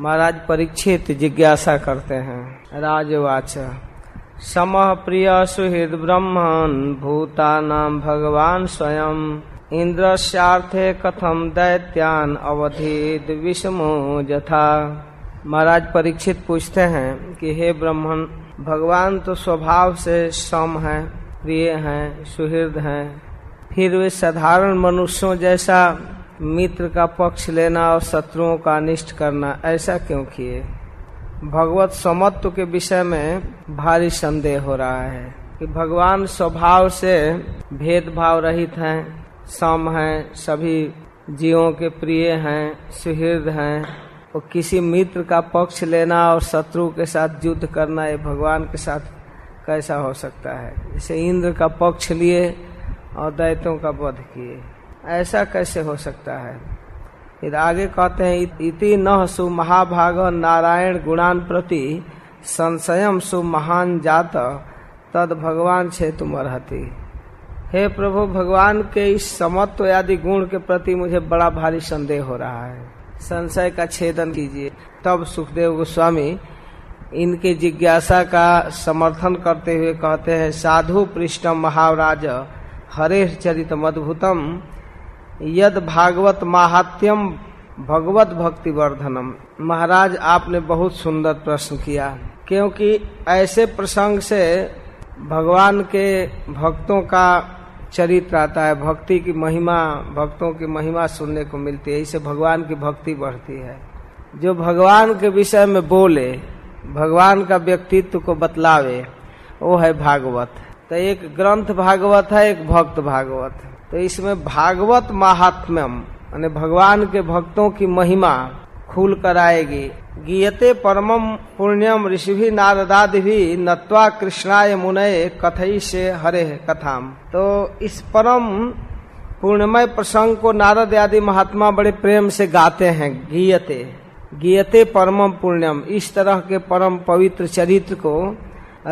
महाराज परीक्षित जिज्ञासा करते हैं। राजवाच, समह प्रिय सुहृद ब्रह्मन भूता नाम भगवान स्वयं। इंद्रस्यार्थे कथम दैत्यान अवधित विषमो जथा। महाराज परीक्षित पूछते हैं कि हे ब्रह्मन, भगवान तो स्वभाव से सम है, प्रिय हैं, सुहृद हैं। फिर वे साधारण मनुष्यों जैसा मित्र का पक्ष लेना और शत्रुओं का अनिष्ट करना, ऐसा क्यों किए? भगवत समत्व के विषय में भारी संदेह हो रहा है कि भगवान स्वभाव से भेदभाव रहित हैं, सम हैं, सभी जीवों के प्रिय हैं, सुहृद हैं। और किसी मित्र का पक्ष लेना और शत्रु के साथ युद्ध करना ये भगवान के साथ कैसा हो सकता है? जैसे इंद्र का पक्ष लिए और दैत्यों का वध किए। ऐसा कैसे हो सकता है? फिर आगे कहते हैं, इति न सु महाभाग नारायण गुणान प्रति संशयम सु महान जात, तद भगवान छे तुम रहती हे प्रभु, भगवान के इस समत्व आदि गुण के प्रति मुझे बड़ा भारी संदेह हो रहा है। संशय का छेदन कीजिए। तब सुखदेव गोस्वामी इनके जिज्ञासा का समर्थन करते हुए कहते हैं, साधु पृष्ठम महाराज, हरे चरित मधुतम यद भागवत महात्यम भगवत भक्ति वर्धनम महाराज, आपने बहुत सुंदर प्रश्न किया। क्योंकि ऐसे प्रसंग से भगवान के भक्तों का चरित्र आता है, भक्ति की महिमा, भक्तों की महिमा सुनने को मिलती है, इससे भगवान की भक्ति बढ़ती है। जो भगवान के विषय में बोले, भगवान का व्यक्तित्व को बतलावे, वो है भागवत। तो एक ग्रंथ भागवत है, एक भक्त भागवत। तो इसमें भागवत महात्म्यम, यानी भगवान के भक्तों की महिमा खुल कर आएगी। गीयते परमम पुण्यम ऋषि नारदादि भी नत्वा कृष्णाय मुनय कथई से हरे कथाम। तो इस परम पूर्णमय प्रसंग को नारद आदि महात्मा बड़े प्रेम से गाते हैं, गीयते। गीयते परमम पुण्यम। इस तरह के परम पवित्र चरित्र को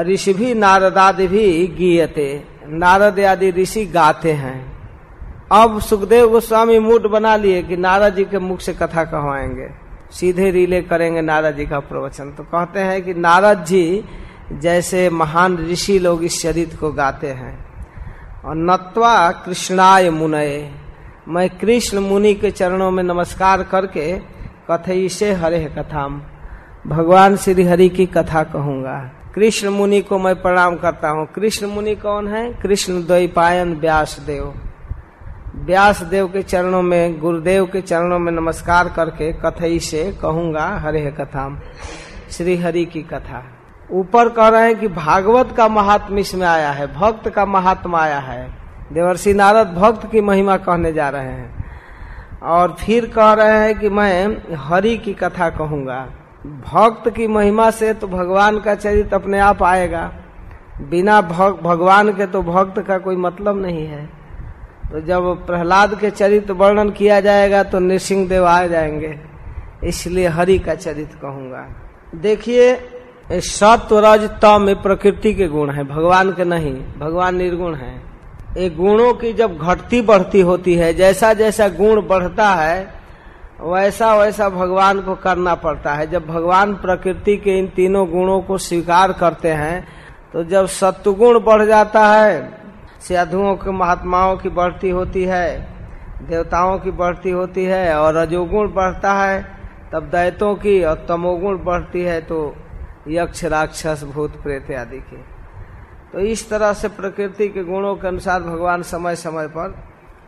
ऋषि भी नारदादि भी गीयते। नारद आदि ऋषि गाते हैं। अब सुखदेव गोस्वामी मूड बना लिए कि नारद जी के मुख से कथा कहवाएँगे। सीधे रीले करेंगे नारद जी का प्रवचन। तो कहते हैं कि नारद जी जैसे महान ऋषि लोग इस चरित्र को गाते हैं। और नत्वा कृष्णाय मुनय। मैं कृष्ण मुनि के चरणों में नमस्कार करके कथई से हरे कथाम। भगवान श्री हरि की कथा कहूँगा। कृष्ण मुनि को मैं प्रणाम करता हूँ। कृष्ण मुनि कौन है? कृष्ण द्वैपायन व्यास देव। व्यास देव के चरणों में, गुरुदेव के चरणों में नमस्कार करके कथई से कहूँगा हरे कथाम श्री हरि की कथा। ऊपर कह रहे हैं कि भागवत का महात्म इसमें आया है, भक्त का महात्मा आया है। देवर्षि नारद भक्त की महिमा कहने जा रहे हैं। और फिर कह रहे हैं कि मैं हरि की कथा कहूँगा। भक्त की महिमा से तो भगवान का चरित्र अपने आप आएगा। बिना भगवान के तो भक्त का कोई मतलब नहीं है। तो जब प्रहलाद के चरित्र वर्णन किया जाएगा तो नृसिंह देव आ जाएँगे। इसलिए हरि का चरित्र कहूँगा। देखिए सत्व रज तम प्रकृति के गुण है, भगवान के नहीं, भगवान निर्गुण है। ये गुणों की जब घटती बढ़ती होती है जैसा जैसा गुण बढ़ता है वैसा वैसा भगवान को करना पड़ता है। जब भगवान प्रकृति के इन तीनों गुणों को स्वीकार करते हैं तो जब सत्वगुण बढ़ जाता है साधुओं के महात्माओं की बढ़ती होती है, देवताओं की बढ़ती होती है और रजोगुण बढ़ता है, तब दैतों की और तमोगुण बढ़ती है तो यक्ष, राक्षस, भूत, प्रेत आदि की। तो इस तरह से प्रकृति के गुणों के अनुसार भगवान समय समय पर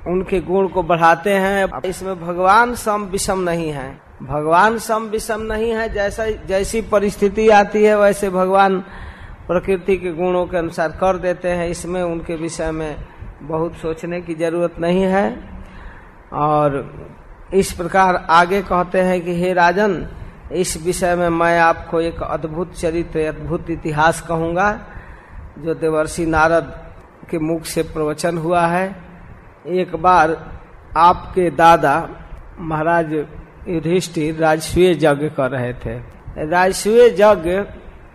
उनके गुण को बढ़ाते हैं। इसमें भगवान सम विषम नहीं है। भगवान सम विषम नहीं है, जैसा, जैसी परिस्थिति आती है, वैसे भगवान प्रकृति के गुणों के अनुसार कर देते हैं। इसमें उनके विषय में बहुत सोचने की ज़रूरत नहीं है। और इस प्रकार आगे कहते हैं कि, हे राजन, इस विषय में मैं आपको एक अद्भुत चरित्र, अद्भुत इतिहास कहूँगा, जो देवर्षि नारद के मुख से प्रवचन हुआ है। एक बार आपके दादा महाराज युधिष्ठिर राजस्वीय यज्ञ कर रहे थे। राजस्वीय यज्ञ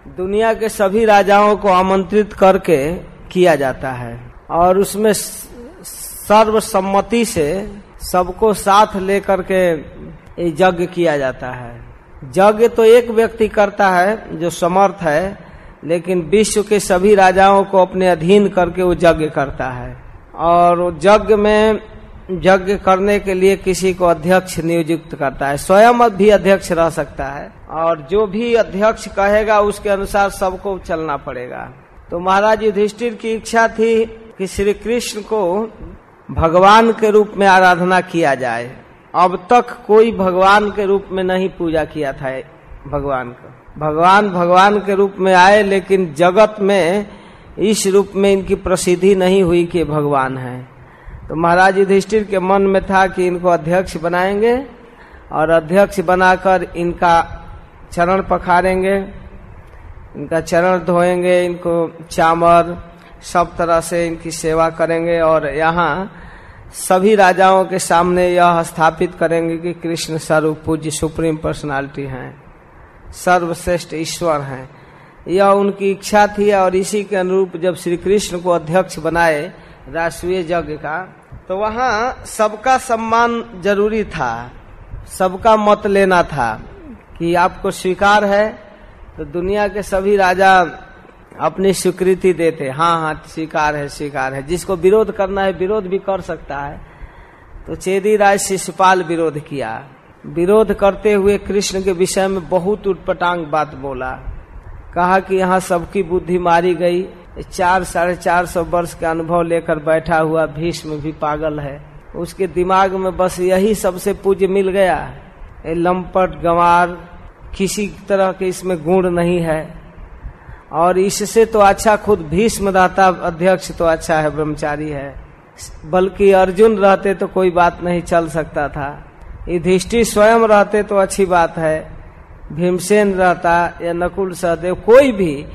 दुनिया के सभी राजाओं को आमंत्रित करके किया जाता है और उसमें सर्वसम्मति से सबको साथ लेकर के यज्ञ किया जाता है। यज्ञ तो एक व्यक्ति करता है जो समर्थ है, लेकिन विश्व के सभी राजाओं को अपने अधीन करके वो यज्ञ करता है। और यज्ञ में यज्ञ करने के लिए किसी को अध्यक्ष नियुक्त करता है। स्वयं भी अध्यक्ष रह सकता है। और जो भी अध्यक्ष कहेगा, उसके अनुसार सबको चलना पड़ेगा। तो महाराज युधिष्ठिर की इच्छा थी कि श्री कृष्ण को भगवान के रूप में आराधना किया जाए। अब तक कोई भगवान के रूप में नहीं पूजा किया था भगवान को। भगवान भगवान के रूप में आए, लेकिन जगत में इस रूप में इनकी प्रसिद्धि नहीं हुई कि भगवान है। तो महाराज युधिष्ठिर के मन में था कि इनको अध्यक्ष बनाएँगे और अध्यक्ष बनाकर इनका चरण पखारेंगे, इनका चरण धोएँगे, इनको चामर सब तरह से इनकी सेवा करेंगे और यहाँ सभी राजाओं के सामने यह स्थापित करेंगे कि कृष्ण सर्व पूज्य सुप्रीम पर्सनालिटी हैं, सर्वश्रेष्ठ ईश्वर हैं। यह उनकी इच्छा थी और इसी के अनुरूप जब श्री कृष्ण को अध्यक्ष बनाए राष्ट्रीय यज्ञ का तो वहाँ सबका सम्मान ज़रूरी था। सबका मत लेना था कि आपको स्वीकार है तो दुनिया के सभी राजा अपनी स्वीकृति देते। हाँ हाँ स्वीकार है स्वीकार है। जिसको विरोध करना है, विरोध भी कर सकता है। तो चेदी राय शिशुपाल विरोध किया। विरोध करते हुए कृष्ण के विषय में बहुत उटपटांग बात बोला। कहा कि यहाँ सबकी बुद्धि मारी गई। चार, साढ़े चार सौ वर्ष का अनुभव लेकर बैठा हुआ भीष्म भी पागल है। उसके दिमाग में बस यही सबसे पूज्य मिल गया। ये लंपट, गंवार, किसी तरह के इसमें गुण नहीं है। और इससे तो अच्छा खुद भीष्म अध्यक्ष तो अच्छा है, ब्रह्मचारी है। बल्कि अर्जुन रहते तो कोई बात नहीं चल सकता था। युधिष्ठिर स्वयं रहते तो अच्छी बात है। भीमसेन रहता या नकुल सहदेव कोई भी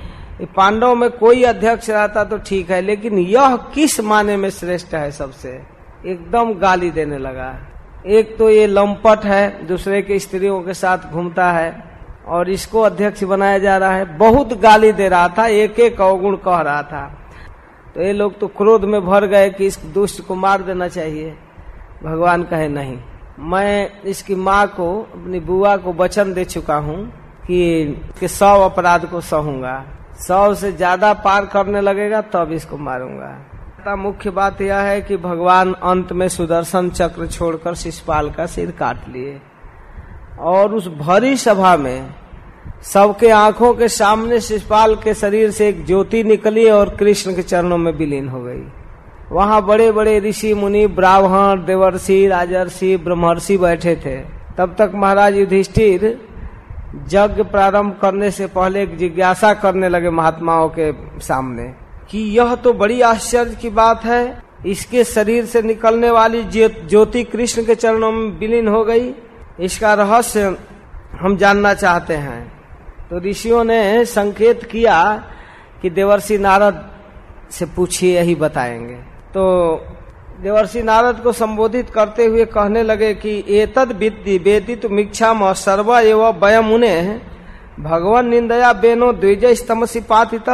पांडव में कोई अध्यक्ष रहता तो ठीक है लेकिन यह किस माने में श्रेष्ठ है सबसे? एकदम गाली देने लगा एक तो ये लंपट है दूसरे के स्त्रियों के साथ घूमता है और इसको अध्यक्ष बनाया जा रहा है। बहुत गाली दे रहा था एक एक अवगुण कह रहा था। तो ये लोग तो क्रोध में भर गए कि इस दुष्ट को मार देना चाहिए। भगवान कहे नहीं मैं इसकी माँ को अपनी बुआ को वचन दे चुका हूँ कि, सौ अपराध को सहूँगा। सौ से ज़्यादा पार करने लगेगा, तब इसको मारूँगा। मुख्य बात यह है कि भगवान अंत में सुदर्शन चक्र छोड़कर शिषपाल का सिर काट लिए। और उस भरी सभा में सबके आँखों के सामने शिषपाल के शरीर से एक ज्योति निकली और कृष्ण के चरणों में विलीन हो गई। वहाँ बड़े बड़े ऋषि, मुनि, ब्राह्मण, देवर्षि, राजर्षि, ब्रह्मर्षि बैठे थे। तब तक महाराज युधिष्ठिर यज्ञ प्रारंभ करने से पहले एक जिज्ञासा करने लगे महात्माओं के सामने कि यह तो बड़ी आश्चर्य की बात है। इसके शरीर से निकलने वाली ज्योति कृष्ण के चरणों में विलीन हो गई। इसका रहस्य हम जानना चाहते हैं। तो ऋषियों ने संकेत किया कि देवर्षि नारद से पूछिए, यही बताएँगे। तो देवर्षि नारद को संबोधित करते हुए कहने लगे कि एतद विद्धि वेदित मिक्षा सर्व एवं वयम उन्हें भगवान निंदया बेनो द्विज स्तमसी पातित।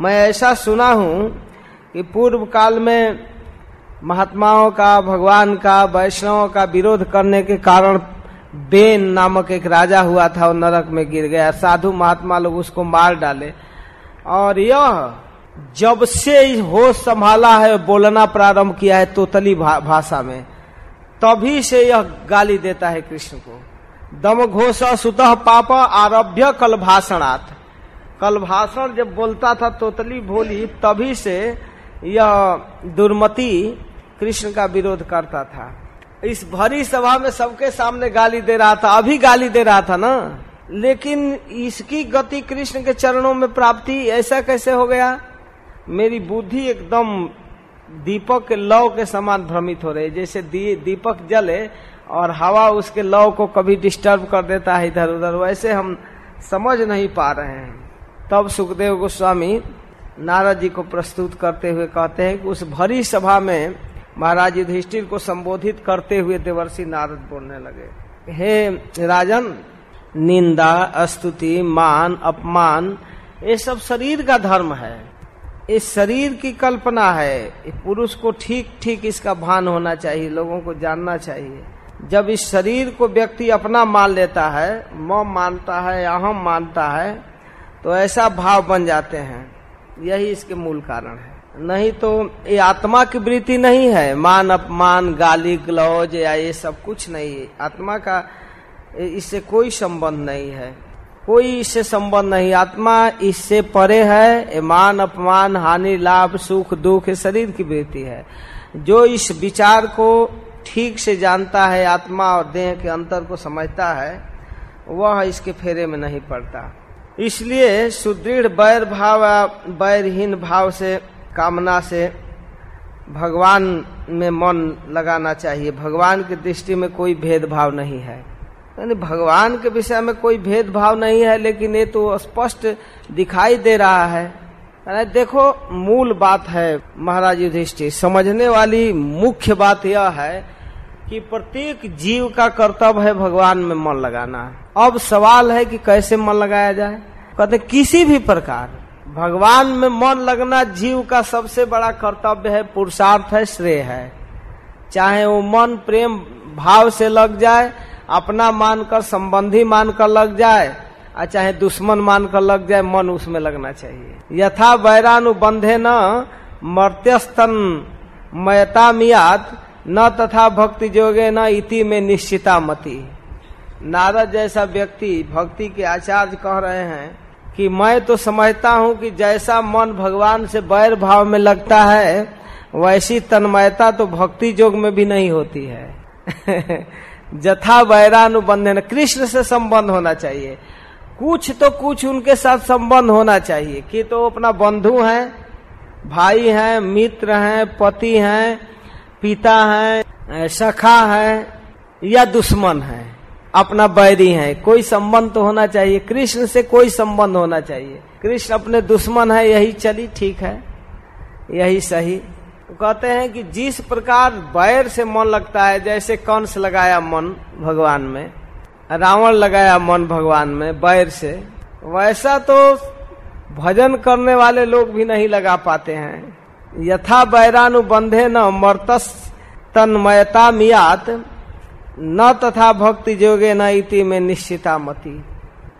मैं ऐसा सुना हूँ कि पूर्व काल में महात्माओं का, भगवान का, वैष्णव का विरोध करने के कारण बेन नामक एक राजा हुआ था वो नरक में गिर गया। साधु महात्मा लोग उसको मार डाले। और यह जब से होश संभाला है, बोलना प्रारंभ किया है तोतली भाषा में, तभी से यह गाली देता है कृष्ण को। दम घोष सुतः पाप आरभ्य कल भाषणात्। कल भाषण जब बोलता था तोतली भोली, तभी से यह दुर्मति कृष्ण का विरोध करता था। इस भरी सभा में सबके सामने गाली दे रहा था, अभी गाली दे रहा था ना? लेकिन इसकी गति कृष्ण के चरणों में प्राप्ति ऐसा कैसे हो गया? मेरी बुद्धि एकदम दीपक के लव के समान भ्रमित हो रही जैसे दी, दीपक जले और हवा उसके लव को कभी डिस्टर्ब कर देता है इधर उधर वैसे हम समझ नहीं पा रहे हैं। तब सुखदेव गोस्वामी नारद जी को प्रस्तुत करते हुए कहते हैं कि उस भरी सभा में महाराज युधिष्ठिर को संबोधित करते हुए देवर्षि नारद बोलने लगे हे राजन निंदा स्तुति मान अपमान ये सब शरीर का धर्म है। इस शरीर की कल्पना है पुरुष को ठीक ठीक इसका भान होना चाहिए, लोगों को जानना चाहिए। जब इस शरीर को व्यक्ति अपना मान लेता है, म मानता है, अहम मानता है तो ऐसा भाव बन जाते हैं। यही इसके मूल कारण है। नहीं तो ये आत्मा की वृत्ति नहीं है, मान, अपमान, गाली, ग्लौज या ये सब कुछ नहीं है। आत्मा का इससे कोई संबंध नहीं है। कोई इससे संबंध नहीं। आत्मा इससे परे है। मान, अपमान, हानि, लाभ, सुख, दुख शरीर की वृत्ति है। जो इस विचार को ठीक से जानता है, आत्मा और देह के अंतर को समझता है, वह इसके फेरे में नहीं पड़ता। इसलिए सुदृढ़, बैर भाव, बैरहीन भाव से, कामना से भगवान में मन लगाना चाहिए। भगवान की दृष्टि में कोई भेदभाव नहीं है। यानी भगवान के विषय में कोई भेदभाव नहीं है, लेकिन ये तो स्पष्ट दिखाई दे रहा है। देखो, मूल बात है महाराज युधिष्ठिर, समझने वाली मुख्य बात यह है कि प्रत्येक जीव का कर्तव्य है भगवान में मन लगाना। अब सवाल है कि कैसे मन लगाया जाए? कहते, किसी भी प्रकार, भगवान में मन लगना जीव का सबसे बड़ा कर्तव्य है, पुरुषार्थ है, श्रेय है। चाहे वो मन प्रेम भाव से लग जाए अपना मानकर, संबंधी मानकर लग जाए और चाहे दुश्मन मानकर लग जाए, मन उसमें लगना चाहिए। यथा वैरानुबंधे न मर्त्यस्तन मयता मियात न तथा भक्ति जोगे न इति में निश्चिता मती नारद जैसा व्यक्ति भक्ति के आचार्य कह रहे हैं कि मैं तो समझता हूँ कि जैसा मन भगवान से बैर भाव में लगता है, वैसी तन्मयता तो भक्ति जोग में भी नहीं होती है। जथा वैरानुबंधन कृष्ण से संबंध होना चाहिए। कुछ तो कुछ उनके साथ संबंध होना चाहिए कि तो अपना बंधु हैं, भाई हैं, मित्र हैं, पति हैं, पिता हैं, सखा हैं, या दुश्मन हैं, अपना बैरी है। कोई संबंध तो होना चाहिए, कृष्ण से कोई संबंध होना चाहिए। कृष्ण अपने दुश्मन है, यही चली, ठीक है? यही सही। कहते हैं कि जिस प्रकार बैर से मन लगता है, जैसे कंस लगाया मन भगवान में, रावण लगाया मन भगवान में बैर से, वैसा तो भजन करने वाले लोग भी नहीं लगा पाते हैं। यथा बैरानुबंधे न मर्तस तन्मयता मियात, न तथा भक्ति जोगे न इति में निश्चिता मती।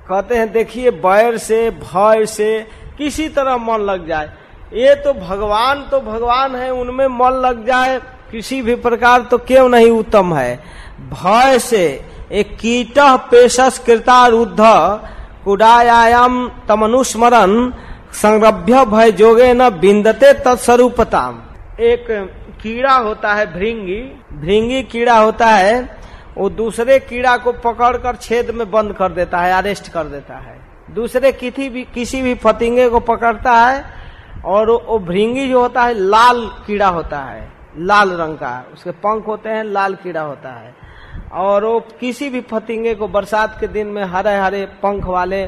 कहते हैं, देखिए, बैर से, भय से किसी तरह मन लग जाए। ये तो भगवान तो भगवान है, उनमें मन लग जाए, किसी भी प्रकार तो क्यों नहीं उत्तम है? भय से एक कीट पेशस कृता रुद्ध कुडायाम तमनुस्मरण संरभ्य भय जोगे न बिंदते तत्स्वरूपताम। एक कीड़ा होता है भृंगी भृंगी कीड़ा होता है, वो दूसरे कीड़ा को पकड़कर छेद में बंद कर देता है अरेस्ट कर देता है। दूसरे किसी भी किसी भी फतिंगे को पकड़ता है और वो भृंगी जो होता है, लाल कीड़ा होता है। लाल रंग का। उसके पंख होते हैं, लाल कीड़ा होता है। और वो किसी भी फतिंगे को बरसात के दिन में हरे हरे पंख वाले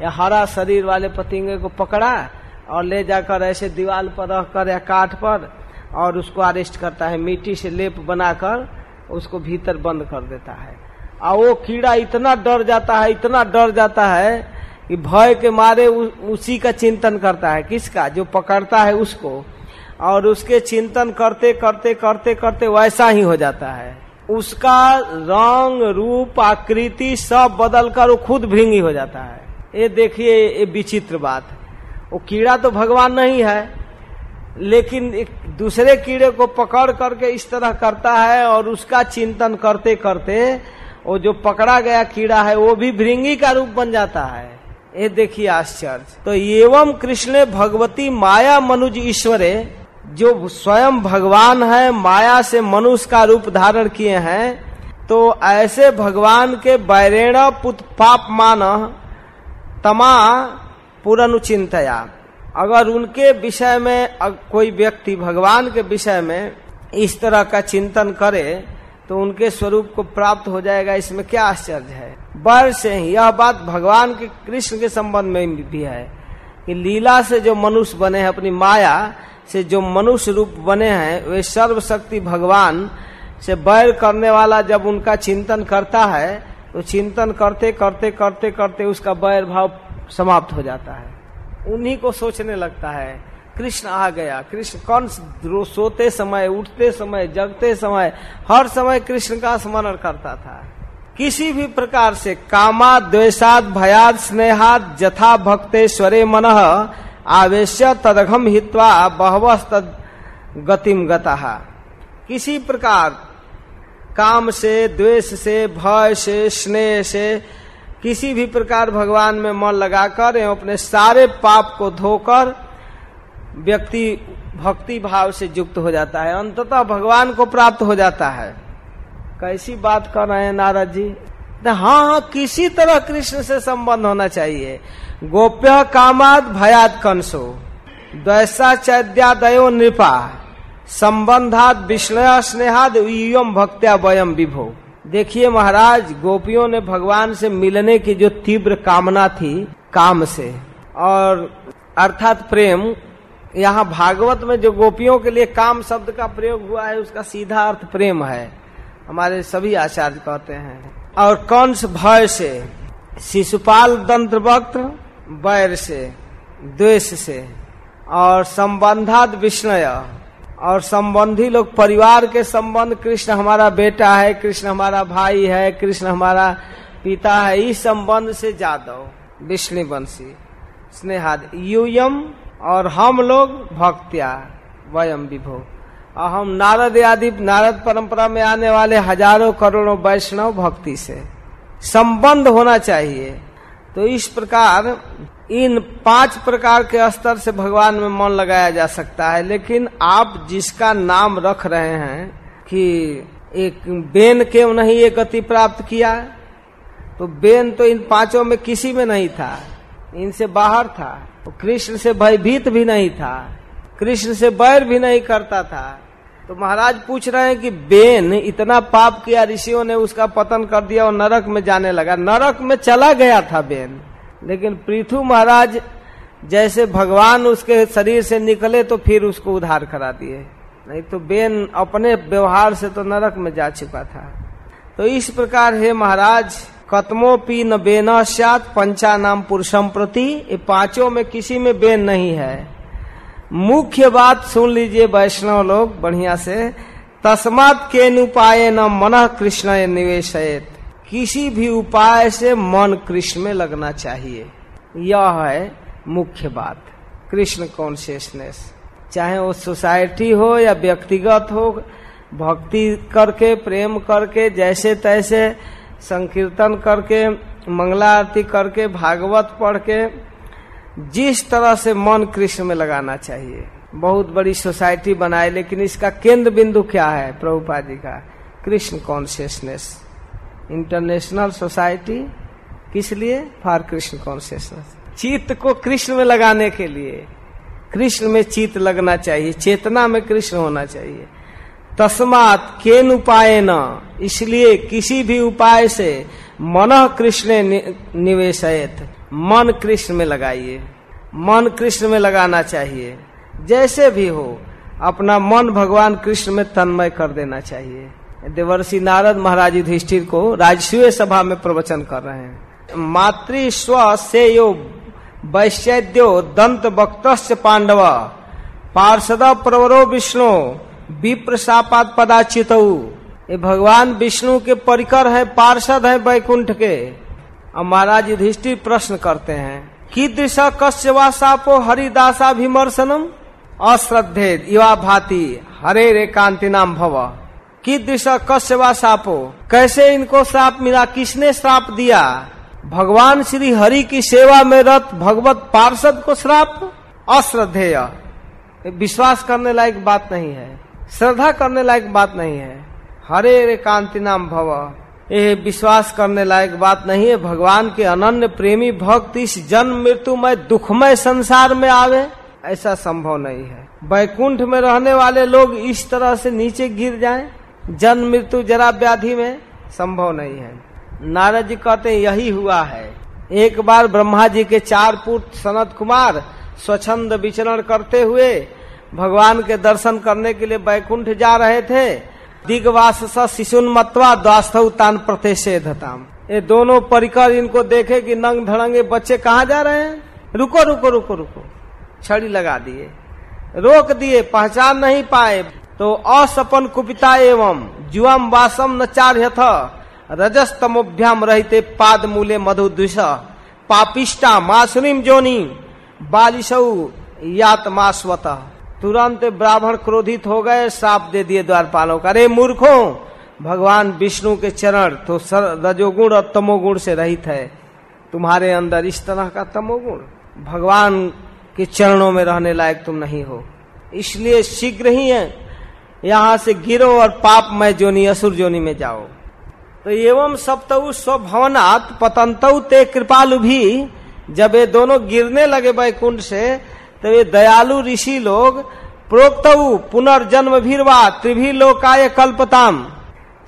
या हरा शरीर वाले पतिंगे को पकड़ा और ले जाकर ऐसे दीवार पर रख कर या काठ पर और उसको अरेस्ट करता है। मिट्टी से लेप बनाकर उसको भीतर बंद कर देता है। और वो कीड़ा इतना डर जाता है, इतना डर जाता है कि भय के मारे उ, उसी का चिंतन करता है। किसका? जो पकड़ता है उसको। और उसके चिंतन करते करते करते करते वैसा ही हो जाता है। उसका रंग रूप आकृति सब बदल कर वो खुद भृंगी हो जाता है। ये देखिए ये विचित्र बात। वो कीड़ा तो भगवान नहीं है लेकिन एक दूसरे कीड़े को पकड़ करके इस तरह करता है और उसका चिंतन करते करते वो जो पकड़ा गया कीड़ा है वो भी भृंगी का रूप बन जाता है। ये देखिए आश्चर्य। तो एवं कृष्ण भगवती माया मनुज ईश्वरे, जो स्वयं भगवान है, माया से मनुष्य का रूप धारण किए हैं तो ऐसे भगवान के बैरेण पुत पाप मान तमा पुरनुचिंतया अगर उनके विषय में कोई व्यक्ति भगवान के विषय में इस तरह का चिंतन करे तो उनके स्वरूप को प्राप्त हो जाएगा, इसमें क्या आश्चर्य है? बर से ही यह बात भगवान के कृष्ण के संबंध में भी है कि लीला से जो मनुष्य बने हैं, अपनी माया से जो मनुष्य रूप बने हैं, वे सर्वशक्ति भगवान से बैर करने वाला जब उनका चिंतन करता है तो चिंतन करते करते करते करते उसका बैर भाव समाप्त हो जाता है। उन्हीं को सोचने लगता है, कृष्ण आ गया, कृष्ण कौन सोते समय, उठते समय, जगते समय, हर समय कृष्ण का स्मरण करता था। किसी भी प्रकार से कामा, द्वेषाद, भयाद, स्नेहाद, जथा, भक्ते, स्वरे, मन आवेश तदघम हित्वा बहवस तद गतिम गता। किसी प्रकार काम से, द्वेष से, भय से, स्नेह से किसी भी प्रकार भगवान में मन लगाकर एवं अपने सारे पाप को धोकर व्यक्ति, भक्ति भाव से युक्त हो जाता है। अंततः भगवान को प्राप्त हो जाता है। कैसी बात कर रहे हैं नारद जी? हाँ हाँ किसी तरह कृष्ण से संबंध होना चाहिए। गोप्य कामाद भयाद कंसो, द्वैसा चैद्यादयो नृपा संबंधात विष्णया स्नेहाद यम भक्त्या वयम विभो। देखिए महाराज, गोपियों ने भगवान से मिलने की जो तीव्र कामना थी, काम से, और अर्थात प्रेम, यहाँ भागवत में जो गोपियों के लिए काम शब्द का प्रयोग हुआ है, उसका सीधा अर्थ प्रेम है। हमारे सभी आचार्य कहते हैं। और कंस भय से, शिशुपाल दंत्र वक्त बैर से, द्वेष से, और संबंधात विष्णय, और संबंधी लोग परिवार के संबंध, कृष्ण हमारा बेटा है, कृष्ण हमारा भाई है, कृष्ण हमारा पिता है, इस संबंध से जादव, विष्णु वंशी, स्नेहाद, यूयम, और हम लोग भक्त्या, वयम विभो। और हम नारद आदि नारद परंपरा में आने वाले हज़ारों करोड़ों वैष्णव भक्ति से संबंध होना चाहिए। तो इस प्रकार, इन पाँच प्रकार के स्तर से भगवान में मन लगाया जा सकता है। लेकिन आप जिसका नाम रख रहे हैं कि एक बेन क्यों नहीं ये गति प्राप्त किया? तो बेन तो इन पाँचों में किसी में नहीं था। इनसे बाहर था। तो कृष्ण से भयभीत भी नहीं था। कृष्ण से बैर भी नहीं करता था। तो महाराज पूछ रहे हैं कि बेन, इतना पाप किया ऋषियों ने, उसका पतन कर दिया और नरक में जाने लगा। नरक में चला गया था बेन, लेकिन पृथु महाराज जैसे भगवान उसके शरीर से निकले तो फिर उसको उधार करा दिए। नहीं तो बेन अपने व्यवहार से तो नरक में जा चुका था। तो इस प्रकार है महाराज कतमोपी न बेन सात पंचा नाम पुरुषम प्रति, ये पाँचों में किसी में बेन नहीं है। मुख्य बात सुन लीजिए वैष्णव लोग बढ़िया से। तस्मात के उपाय न मन कृष्ण निवेश किसी भी उपाय से मन कृष्ण में लगना चाहिए। यह है मुख्य बात। कृष्ण कॉन्शियसनेस चाहे वो सोसाइटी हो या व्यक्तिगत हो, भक्ति करके, प्रेम करके, जैसे तैसे, संकीर्तन करके मंगला आरती करके, भागवत पढ़ के जिस तरह से मन कृष्ण में लगाना चाहिए। बहुत बड़ी सोसाइटी बनाए लेकिन इसका केंद्र बिंदु क्या है प्रभुपा जी का? कृष्ण कॉन्शियसनेस। इंटरनेशनल सोसाइटी किस लिए? For Krishna consciousness. चित्त को कृष्ण में लगाने के लिए। कृष्ण में चित्त लगना चाहिए, चेतना में कृष्ण होना चाहिए। तस्मात केन उपाय न इसलिए किसी भी उपाय से मन कृष्ण निवेश मन कृष्ण में लगाइए। मन कृष्ण में लगाना चाहिए। जैसे भी हो, अपना मन भगवान कृष्ण में तन्मय कर देना चाहिए। देवर्षि नारद महाराज युधिष्ठिर को राजस्व सभा में प्रवचन कर रहे हैं, मातृ स्व से यो वैश्यो दंत भक्त पांडव, पार्षद प्रवरो विष्णु विप्र सापात पदाचित ये भगवान विष्णु के परिकर है, पार्षद है वैकुंठ के। और महाराज युधिष्ठिर प्रश्न करते हैं की दिशा कश्य वा सापो हरिदासा विमर्शनम अश्रद्धे युवा भाति हरे रे कांति नाम भव। की दिशा कश्यवा सापो? कैसे इनको श्राप मिला? किसने श्राप दिया? भगवान श्री हरि की सेवा में रत भगवत पार्षद को श्राप? अश्रद्धेय। विश्वास करने लायक बात नहीं है। श्रद्धा करने लायक बात नहीं है। हरे रे कांति नाम भव। ये विश्वास करने लायक बात नहीं है। भगवान के अनन्य प्रेमी भक्त इस जन्म मृत्यु में दुखमय संसार में आवे, ऐसा संभव नहीं है। बैकुंठ में रहने वाले लोग इस तरह से नीचे गिर जाएँ। जन्म, मृत्यु, जरा व्याधि में संभव नहीं है। नारद जी कहते यही हुआ है। एक बार ब्रह्मा जी के चार पुत्र सनत कुमार स्वच्छंद विचरण करते हुए भगवान के दर्शन करने के लिए बैकुंठ जा रहे थे। दिग्वास शिशुन मतवा द्वास्थव तान प्रतिषेधताम ये दोनों परिकर इनको देखे कि नंग धड़ंगे बच्चे कहाँ जा रहे हैं? रुको रुको रुको रुको। छड़ी लगा दिए। रोक दिए, पहचान नहीं पाए। तो असपन कुपिता एवं जुआम वासम न चार्य रजस रजस्तमोभ्याम रहते पाद मूले मधु दुष पापिष्टा मासुरीम जोनी। बालिशऊ यातमास्वत तुरंत ब्राह्मण क्रोधित हो गए, साप दे दिए द्वारपालों का। अरे मूर्खों, भगवान विष्णु के चरण तो रजोगुण और तमोगुण से रहित है। तुम्हारे अंदर इस तरह का तमोगुण, भगवान के चरणों में रहने लायक तुम नहीं हो। इसलिए शीघ्र ही है, यहाँ से गिरो और पाप में जोनी, असुर जोनी में जाओ। तो एवं सप्तु स्वभवनात् पतंतु ते कृपालु भी, जब ये दोनों गिरने लगे बैकुंठ से तो ये दयालु ऋषि लोग प्रोक्त पुनर्जन्म भीरवा त्रिभी लोकाय कल्पताम।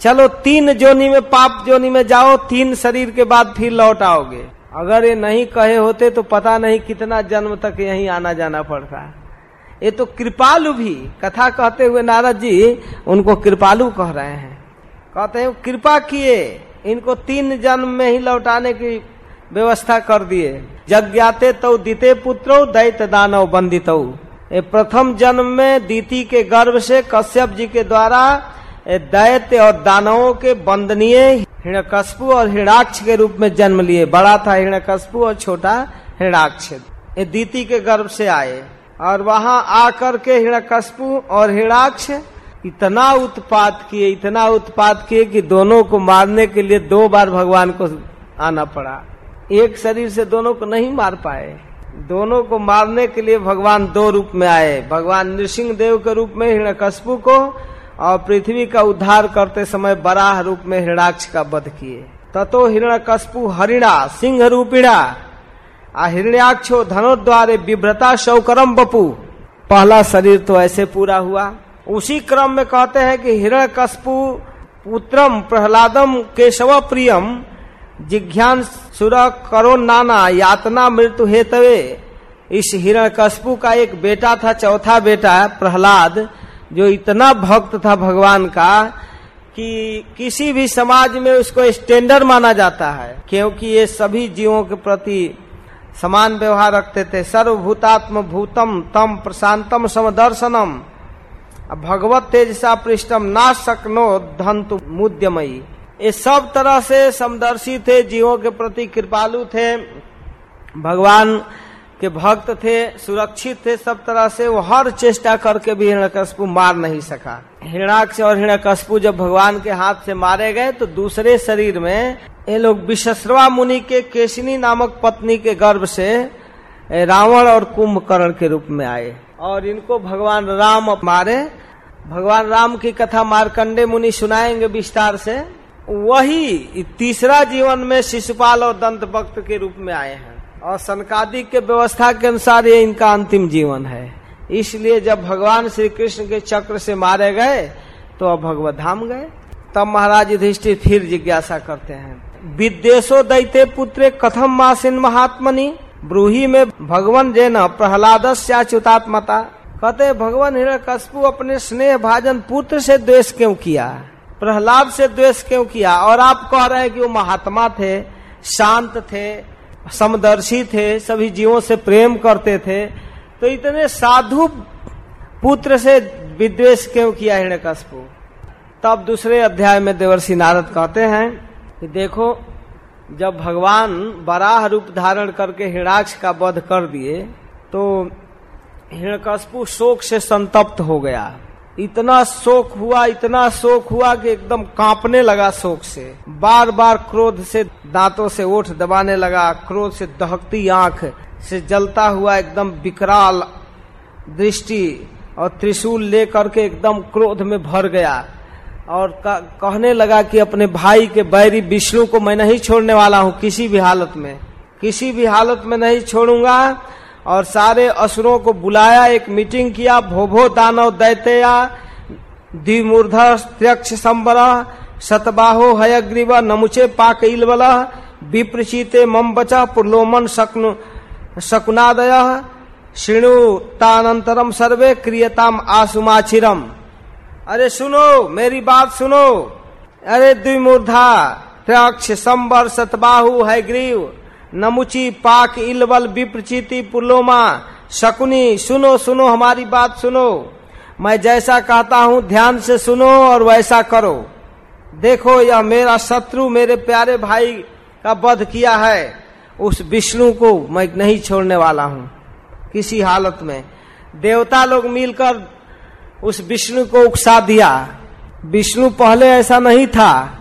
चलो तीन जोनी में, पाप जोनी में जाओ, तीन शरीर के बाद फिर लौट आओगे। अगर ये नहीं कहे होते तो पता नहीं कितना जन्म तक यहीं आना जाना पड़ता। ये तो कृपालु भी, कथा कहते हुए नारद जी उनको कृपालु कह रहे हैं। कहते हैं, कृपा किए, इनको तीन जन्म में ही लौटाने की व्यवस्था कर दिए। जज्ञाते तो दीते पुत्रो दैत दानव बंदित प्रथम जन्म में दीति के गर्भ से कश्यप जी के द्वारा दैत्य और दानवों के बंदनीय हिरण्यकशपु और हिरणाक्ष के रूप में जन्म लिए। बड़ा था हिरण्यकशपु और छोटा हिरणाक्ष। ये दीति के गर्भ से आए। और वहाँ आकर के हिरण्यकशपु और हिरणाक्ष इतना उत्पात किए, इतना उत्पात किए कि दोनों को मारने के लिए दो बार भगवान को आना पड़ा। एक शरीर से दोनों को नहीं मार पाए। दोनों को मारने के लिए भगवान दो रूप में आए। भगवान नृसिंह देव के रूप में हिरण्यकशपु को, और पृथ्वी का उद्धार करते समय बराह रूप में हिरणाक्ष का वध किए। ततो हिरण्यकशपु हरिणा, सिंह रूपिणा। आ हिरण्याक्षो धनोद्वारे विभ्रता शौकरम बपू। पहला शरीर तो ऐसे पूरा हुआ। उसी क्रम में कहते हैं कि हिरण्यकशपु पुत्रम प्रहलादम केशव प्रियम जिज्ञान सुर करो नाना, यातना मृत्यु हेतवे। इस हिरण हिरण्यकशपु का एक बेटा था, चौथा बेटा प्रहलाद, जो इतना भक्त था भगवान का कि किसी भी समाज में उसको स्टैंडर्ड माना जाता है, क्योंकि ये सभी जीवों के प्रति समान व्यवहार रखते थे। सर्वभूतात्म भूतम तम प्रशांतम समदर्शनम। भगवत तेजसा पृष्ठम ना सकनो धंतु मुद्यमयी। ये सब तरह से समदर्शी थे, जीवों के प्रति कृपालु थे, भगवान के भक्त थे, सुरक्षित थे, सब तरह से वो हर चेष्टा करके भी हिरण्यकशपु मार नहीं सका। हिरणाक्ष और हिरण्यकशपु जब भगवान के हाथ से मारे गए तो दूसरे शरीर में ये लोग विश्वश्रवा मुनि के केशनी नामक पत्नी के गर्भ से रावण और कुंभकर्ण के रूप में आए और इनको भगवान राम मारे। भगवान राम की कथा मारकंडे मुनि सुनाएँगे विस्तार से। वही तीसरा जीवन में शिशुपाल और दंत भक्त के रूप में आए हैं। और सनकादि के व्यवस्था के अनुसार ये इनका अंतिम जीवन है। इसलिए जब भगवान श्री कृष्ण के चक्र से मारे गए तो अब भगवत धाम गए। तब महाराज युधिष्ठिर फिर जिज्ञासा करते हैं विदेशो दैते पुत्र कथम मासिन महात्मनि? ब्रूही में भगवान जैन प्रहलाद कहते भगवान हिरण्यकशपु अपने स्नेह भाजन पुत्र से द्वेष क्यों किया? प्रहलाद से द्वेष क्यों किया? और आप कह रहे हैं कि वो महात्मा थे, शांत थे, समदर्शी थे, सभी जीवों से प्रेम करते थे। तो इतने साधु पुत्र से विद्वेष क्यों किया हिरण्यकशपु तब दूसरे अध्याय में देवर्षि नारद कहते हैं कि देखो, जब भगवान बराह रूप धारण करके हिरणाक्ष का वध कर दिए तो हिरण्यकशपु शोक से संतप्त हो गया। इतना शोक हुआ, इतना शोक हुआ कि एकदम कांपने लगा शोक से। बार बार क्रोध से दांतों से ओठ दबाने लगा, क्रोध से दहकती आँख से जलता हुआ एकदम विकराल दृष्टि और त्रिशूल लेकर के एकदम क्रोध में भर गया। और कहने लगा कि अपने भाई के बैरी विष्णु को मैं नहीं छोड़ने वाला हूँ, किसी भी हालत में। किसी भी हालत में नहीं छोड़ूँगा और सारे असुरों को बुलाया, एक मीटिंग किया, भोभो दानव दैतया द्विमूर्धक्ष संबर सतबाहो हयग्रीव नमुचे पाक इलवल विप्रचिते मम बचा पुरलोमन शकुन, शकुनादय श्रृणु तानंतरम सर्वे क्रियताम आसुमाचिरम। अरे सुनो, मेरी बात सुनो। अरे द्विमूर्धा त्रक्ष संबर, सतबाहु है ग्रीव नमुची पाक इलवल विप्रचिति पुलोमा। शकुनी, सुनो सुनो हमारी बात सुनो। मैं जैसा कहता हूँ, ध्यान से सुनो और वैसा करो। देखो, यह मेरा शत्रु, मेरे प्यारे भाई का वध किया है। उस विष्णु को मैं नहीं छोड़ने वाला हूँ। किसी हालत में देवता लोग मिलकर उस विष्णु को उकसा दिया। विष्णु पहले ऐसा नहीं था।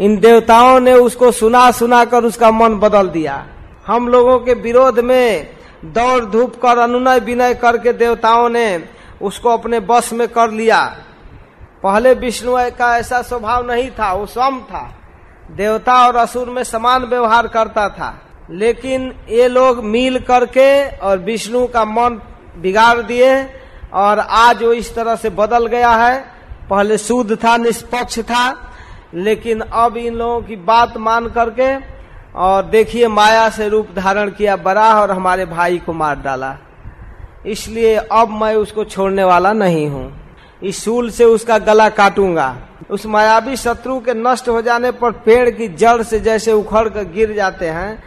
इन देवताओं ने उसको सुना सुना कर उसका मन बदल दिया। हम लोगों के विरोध में दौड़ धूप कर अनुनय विनय करके देवताओं ने उसको अपने बस में कर लिया। पहले विष्णु का ऐसा स्वभाव नहीं था, वो स्वम था। देवता और असुर में समान व्यवहार करता था। लेकिन ये लोग मिल करके और विष्णु का मन बिगाड़ दिए और आज वो इस तरह से बदल गया है। पहले शुद्ध था, निष्पक्ष था लेकिन अब इन लोगों की बात मान करके और देखिए माया से रूप धारण किया बरा और हमारे भाई को मार डाला। इसलिए अब मैं उसको छोड़ने वाला नहीं हूँ। इस सूल से उसका गला काटूँगा। उस मायावी शत्रु के नष्ट हो जाने पर पेड़ की जड़ से जैसे उखड़ कर गिर जाते हैं,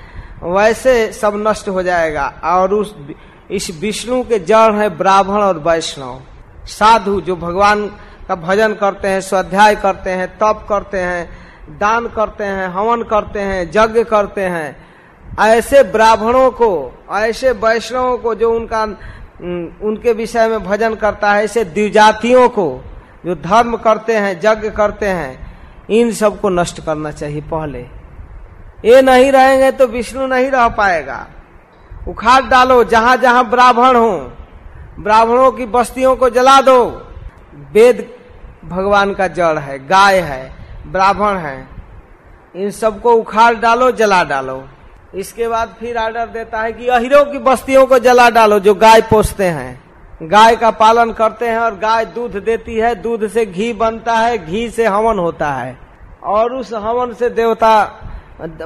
वैसे सब नष्ट हो जाएगा। और उस इस विष्णु के जड़ है ब्राह्मण और वैष्णव। साधु जो भगवान का भजन करते हैं, स्वाध्याय करते हैं, तप करते हैं, दान करते हैं, हवन करते हैं, यज्ञ करते हैं। ऐसे ब्राह्मणों को, ऐसे वैष्णवों को जो उनका उनके विषय में भजन करता है, ऐसे द्विजातियों को जो धर्म करते हैं, यज्ञ करते हैं, इन सबको नष्ट करना चाहिए पहले। ये नहीं रहेंगे तो विष्णु नहीं रह पाएगा। उखाड़ डालो, जहाँ जहाँ ब्राह्मण हो, ब्राह्मणों की बस्तियों को जला दो। वेद भगवान का जड़ है, गाय है, ब्राह्मण है, इन सबको उखाड़ डालो, जला डालो। इसके बाद फिर आर्डर देता है कि अहिरों की बस्तियों को जला डालो जो गाय पोसते हैं। गाय का पालन करते हैं और गाय दूध देती है, दूध से घी बनता है, घी से हवन होता है। और उस हवन से देवता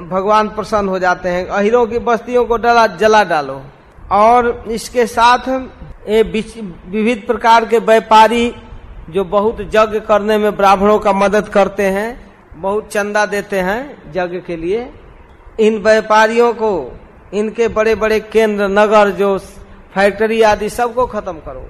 भगवान प्रसन्न हो जाते हैं। अहिरों की बस्तियों को डला, जला डालो। और इसके साथ विविध प्रकार के व्यापारी जो बहुत यज्ञ करने में ब्राह्मणों का मदद करते हैं, बहुत चंदा देते हैं यज्ञ के लिए। इन व्यापारियों को, इनके बड़े बड़े केंद्र, नगर, जो फैक्ट्री आदि सबको खत्म करो।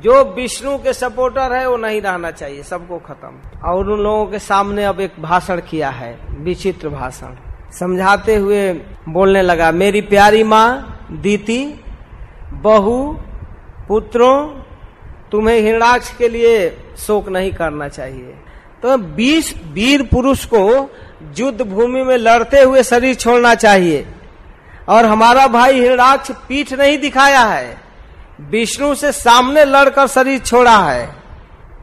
जो विष्णु के सपोर्टर है, वो नहीं रहना चाहिए, सबको खत्म। और उन लोगों के सामने अब एक भाषण किया है, विचित्र भाषण। समझाते हुए बोलने लगा, मेरी प्यारी माँ, दीति, बहु, पुत्रों तुम्हें हिरणाक्ष के लिए शोक नहीं करना चाहिए। तो बीस वीर पुरुष को युद्ध भूमि में लड़ते हुए शरीर छोड़ना चाहिए। और हमारा भाई हिरणाक्ष पीठ नहीं दिखाया है। विष्णु से सामने लड़कर शरीर छोड़ा है।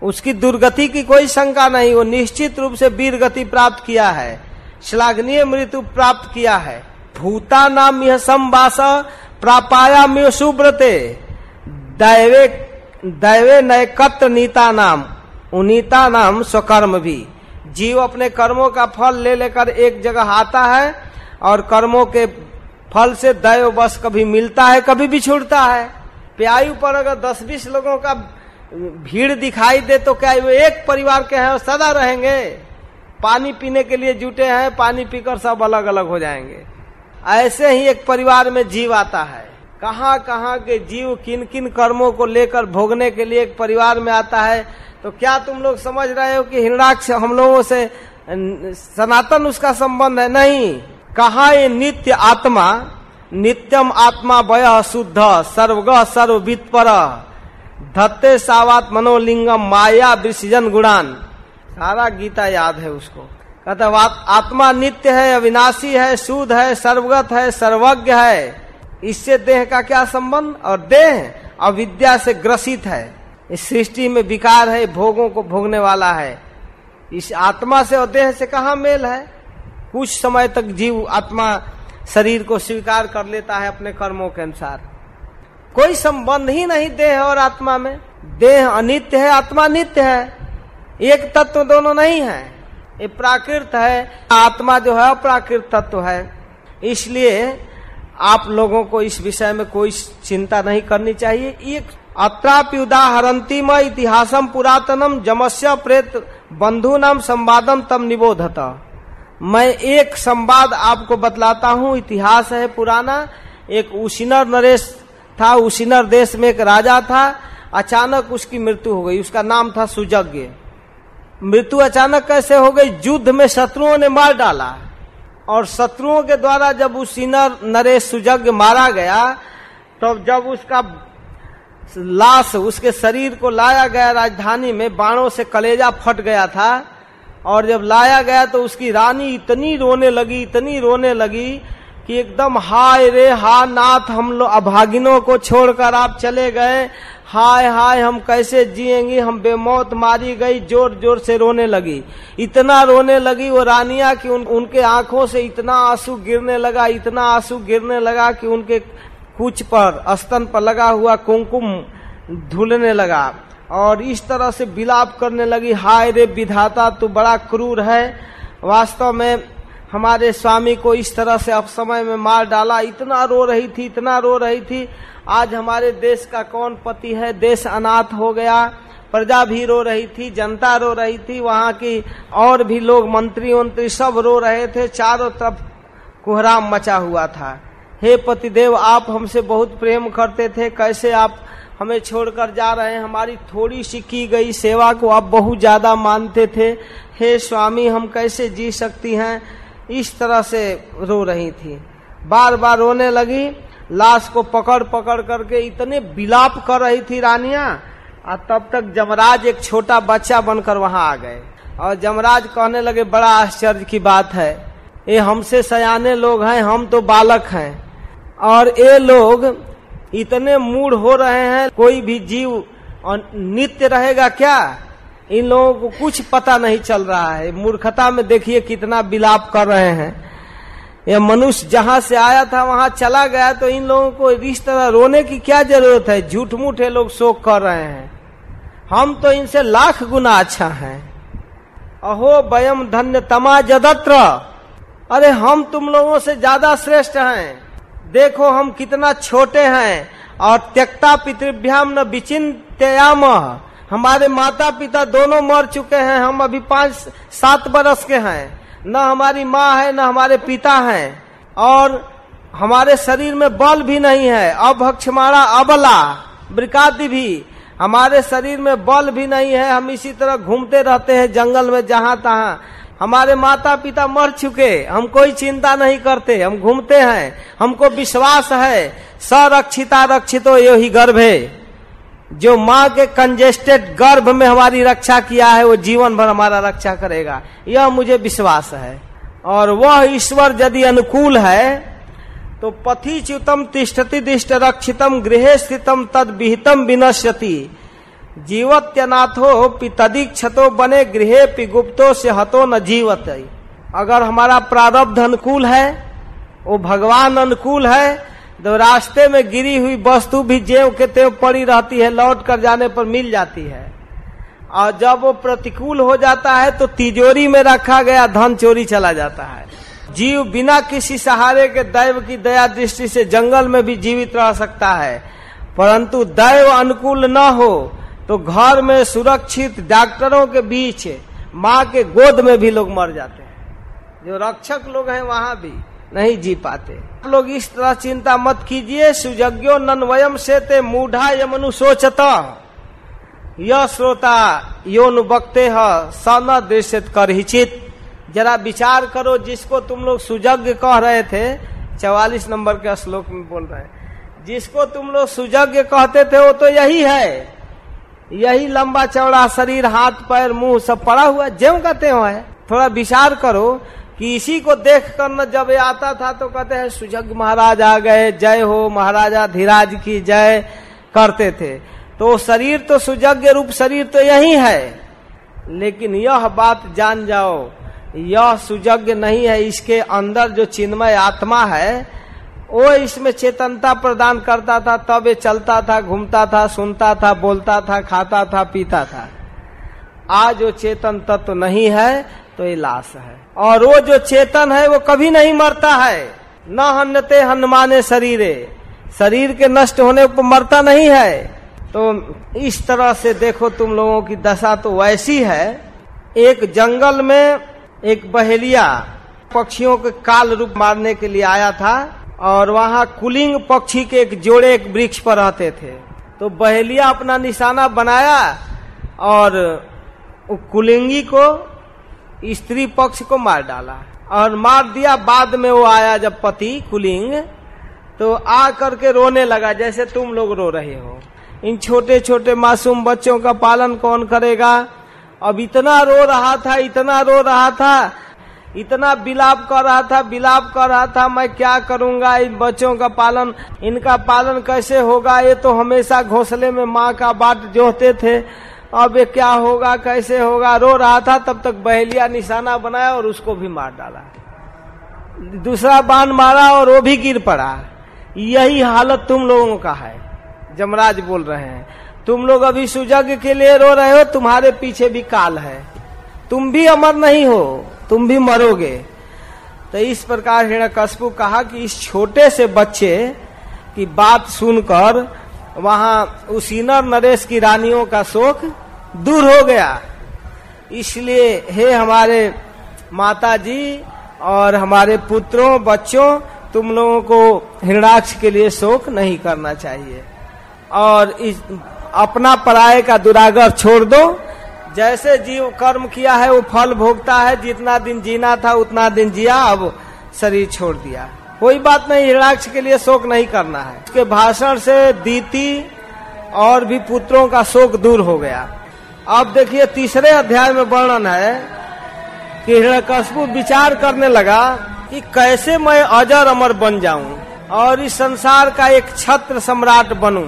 उसकी दुर्गति की कोई शंका नहीं, वो निश्चित रूप से वीर गति प्राप्त किया है। श्लाघनीय मृत्यु प्राप्त किया है। भूता नाम यह संवास प्रापाया सुब्रते दैवे दैवे नयकत्र नीता नाम। उनीता नाम स्वकर्म भी। जीव अपने कर्मों का फल ले लेकर एक जगह आता है और कर्मों के फल से दैव बस कभी मिलता है, कभी भी छूटता है। प्यायु पर अगर दस बीस लोगों का भीड़ दिखाई दे तो क्या वो एक परिवार के हैं और सदा रहेंगे? पानी पीने के लिए जुटे हैं, पानी पीकर सब अलग अलग हो जाएँगे। ऐसे ही एक परिवार में जीव आता है। कहाँ कहाँ के जीव किन किन कर्मों को लेकर भोगने के लिए एक परिवार में आता है तो क्या तुम लोग समझ रहे हो कि हिरणाक्ष हम लोगों से सनातन उसका संबंध है? नहीं। कहा ये नित्य आत्मा? नित्यम आत्मा वय शुद्ध, सर्वग सर्ववित पर धत्ते सावात मनोलिंगम माया विसर्जन गुणान। सारा गीता याद है उसको। कहते आत्मा नित्य है, अविनाशी है, शुद्ध है, सर्वगत है, सर्वज्ञ है। इससे देह का क्या संबंध? और देह अविद्या से ग्रसित है। इस सृष्टि में विकार है, भोगों को भोगने वाला है। इस आत्मा से और देह से कहा मेल है? कुछ समय तक जीव आत्मा शरीर को स्वीकार कर लेता है अपने कर्मों के अनुसार। कोई संबंध ही नहीं देह और आत्मा में। देह अनित्य है, आत्मा नित्य है। एक तत्व दोनों नहीं है। ये प्राकृत है, आत्मा जो है अप्राकृत तत्व है। इसलिए आप लोगों को इस विषय में कोई चिंता नहीं करनी चाहिए। एक अत्रापि उदाहरंतिम इतिहासम पुरातनम जमस्य प्रेत बंधु नाम संवादम तम निबोधता। मैं एक संवाद आपको बतलाता हूँ। इतिहास है पुराना। एक उशिनर नरेश था। उसीनर देश में एक राजा था। अचानक उसकी मृत्यु हो गई। उसका नाम था सुजज्ञ मृत्यु अचानक कैसे हो गई? युद्ध में शत्रुओं ने मार डाला। और शत्रुओं के द्वारा जब उस नरेश सुजग मारा गया तो जब उसका लाश, उसके शरीर को लाया गया राजधानी में, बाणों से कलेजा फट गया था, और जब लाया गया तो उसकी रानी इतनी रोने लगी, इतनी रोने लगी कि एकदम हाय रे हा नाथ हम लोग अभागिनों को छोड़कर आप चले गए। हाय हाय हम कैसे जिएँगे? हम बेमौत मारी गई ज़ोर ज़ोर से रोने लगी। इतना रोने लगी वो रानिया कि उन, उनके आँखों से इतना आँसू गिरने लगा इतना आँसू गिरने लगा कि उनके कुछ पर स्तन पर लगा हुआ कुमकुम धुलने लगा। और इस तरह से बिलाप करने लगी हाय रे विधाता तू बड़ा क्रूर है। वास्तव में हमारे स्वामी को इस तरह से अब समय में मार डाला, इतना रो रही थी, इतना रो रही थी। आज हमारे देश का कौन पति है? देश अनाथ हो गया, प्रजा भी रो रही थी, जनता रो रही थी, वहाँ की और भी लोग मंत्री मंत्री सब रो रहे थे, चारों तरफ़ कोहराम मचा हुआ था। हे पतिदेव, आप हमसे बहुत प्रेम करते थे, कैसे आप हमें छोड़कर जा रहे हैं? हमारी थोड़ी सी की गई सेवा को आप बहुत ज़्यादा मानते थे। हे स्वामी, हम कैसे जी सकती हैं? इस तरह से रो रही थी। बार बार रोने लगी, लाश को पकड़ पकड़ करके इतने बिलाप कर रही थी रानिया, और तब तक जमराज एक छोटा बच्चा बनकर वहाँ आ गए। और जमराज कहने लगे, बड़ा आश्चर्य की बात है। ये हमसे सयाने लोग हैं, हम तो बालक हैं। और ये लोग इतने मूड हो रहे हैं, कोई भी जीव नित्य रहेगा क्या? इन लोगों को कुछ पता नहीं चल रहा है। मूर्खता में देखिए कितना बिलाप कर रहे हैं। यह मनुष्य जहाँ से आया था, वहाँ चला गया तो इन लोगों को इस तरह रोने की क्या ज़रूरत है? झूठ मूठ लोग शोक कर रहे हैं। हम तो इनसे लाख गुना अच्छा हैं। अहो बयम धन्य तमा जदत्र अरे, हम तुम लोगों से ज़्यादा श्रेष्ठ हैं। देखो, हम कितना छोटे हैं। और त्यक्ता पितृभ्याम न विचिंत्याम हमारे माता पिता दोनों मर चुके हैं, हम अभी पाँच, सात बरस के हैं। न हमारी माँ है, न हमारे पिता हैं। और हमारे शरीर में बल भी नहीं है। अभक्षमाणा अबला ब्रिकादि भी। हमारे शरीर में बल भी नहीं है। हम इसी तरह घूमते रहते हैं जंगल में, जहाँ तहा। हमारे माता पिता मर चुके। हम कोई चिंता नहीं करते। हम घूमते हैं। हमको विश्वास है सरक्षिता रक्षितो यो ही गर्भ। है जो माँ के कंजेस्टेड गर्भ में हमारी रक्षा किया है, वो जीवन भर हमारा रक्षा करेगा। यह मुझे विश्वास है। और वह ईश्वर यदि अनुकूल है तो पथि च्युतम तिष्ठति दिष्ट रक्षितम गृह स्थितम तद विहितम विनश्यति। जीवत्यनाथो पितदीक्षतो बने गृह पिगुप्तो से हतो न जीवत। अगर हमारा प्रारब्ध अनुकूल है, वो भगवान अनुकूल है तो रास्ते में गिरी हुई वस्तु भी जेव के तेव पड़ी रहती है, लौट कर जाने पर मिल जाती है। और जब वो प्रतिकूल हो जाता है तो तिजोरी में रखा गया धन चोरी चला जाता है। जीव बिना किसी सहारे के दैव की दया दृष्टि से जंगल में भी जीवित रह सकता है। परंतु दैव अनुकूल न हो तो घर में सुरक्षित डॉक्टरों के बीच, माँ के गोद में भी लोग मर जाते हैं। जो रक्षक लोग हैं, वहाँ भी नहीं जी पाते। आप लोग इस तरह चिंता मत कीजिए सुजज्ञो नन्वयम से ते मूढ़ा यमनु सोचता। यह श्रोता योन बकते है दृश्यत कर हिचित जरा विचार करो, जिसको तुम लोग सुजज्ञ कह रहे थे, चवालीस नंबर के श्लोक में बोल रहे हैं। जिसको तुम लोग सुजज्ञ कहते थे, वो तो यही है। यही लंबा चौड़ा शरीर, हाथ, पैर, मुँह सब पड़ा हुआ, ज्यो कहते हो है थोड़ा विचार करो कि इसी को देख कर न जब ये आता था तो कहते हैं, सुजग महाराज आ गए, जय हो महाराजा धीराज की जय करते थे। तो शरीर तो सुजग्ञ रूप शरीर तो यही है, लेकिन यह बात जान जाओ, यह सुजग्ञ नहीं है, इसके अंदर जो चिन्मय आत्मा है, वो इसमें चेतनता प्रदान करता था, तब ये चलता था, घूमता था, सुनता था, बोलता था, खाता था, पीता था। आज वो चेतन तत्व तो नहीं है तो ये लाश है। और वो जो चेतन है, वो कभी नहीं मरता है। न हन्नते हनुमाने शरीरे। शरीर के नष्ट होने पर मरता नहीं है। तो इस तरह से देखो तुम लोगों की दशा तो वैसी है। एक जंगल में एक बहेलिया पक्षियों के काल रूप मारने के लिए आया था और वहाँ कुलिंग पक्षी के एक जोड़े एक वृक्ष पर रहते थे। तो बहेलिया अपना निशाना बनाया और कुलिंगी को स्त्री पक्ष को मार डाला। और मार दिया, बाद में वो आया जब पति, कुलिंग तो आ करके रोने लगा, जैसे तुम लोग रो रहे हो। इन छोटे छोटे मासूम बच्चों का पालन कौन करेगा? अब इतना रो रहा था, इतना रो रहा था, इतना बिलाप कर रहा था, बिलाप कर रहा था, मैं क्या करूँगा? इन बच्चों का पालन, इनका पालन कैसे होगा? ये तो हमेशा घोंसले में माँ का बाट जोहते थे। अब ये क्या होगा, कैसे होगा? रो रहा था, तब तक बहेलिया निशाना बनाया और उसको भी मार डाला। दूसरा बाण मारा और वो भी गिर पड़ा। यही हालत तुम लोगों का है, जमराज बोल रहे हैं। तुम लोग अभी सुजग के लिए रो रहे हो, तुम्हारे पीछे भी काल है। तुम भी अमर नहीं हो, तुम भी मरोगे। तो इस प्रकार हिरण्यकशपु कहा कि इस छोटे से बच्चे की बात सुनकर वहाँ उसीनर नरेश की रानियों का शोक दूर हो गया। इसलिए हे हमारे माता जी और हमारे पुत्रों, बच्चों, तुम लोगों को हिरणाक्ष के लिए शोक नहीं करना चाहिए। और इस अपना पराये का दुरागर छोड़ दो। जैसे जीव कर्म किया है, वो फल भोगता है, जितना दिन जीना था, उतना दिन जिया, अब शरीर छोड़ दिया। कोई बात नहीं हिरणाक्ष के लिए शोक नहीं करना है। उसके भाषण से दीति और भी पुत्रों का शोक दूर हो गया। अब देखिए, तीसरे अध्याय में वर्णन है कि हिरण्यकशपु विचार करने लगा कि कैसे मैं अजर अमर बन जाऊँ और इस संसार का एक छत्र सम्राट बनूं।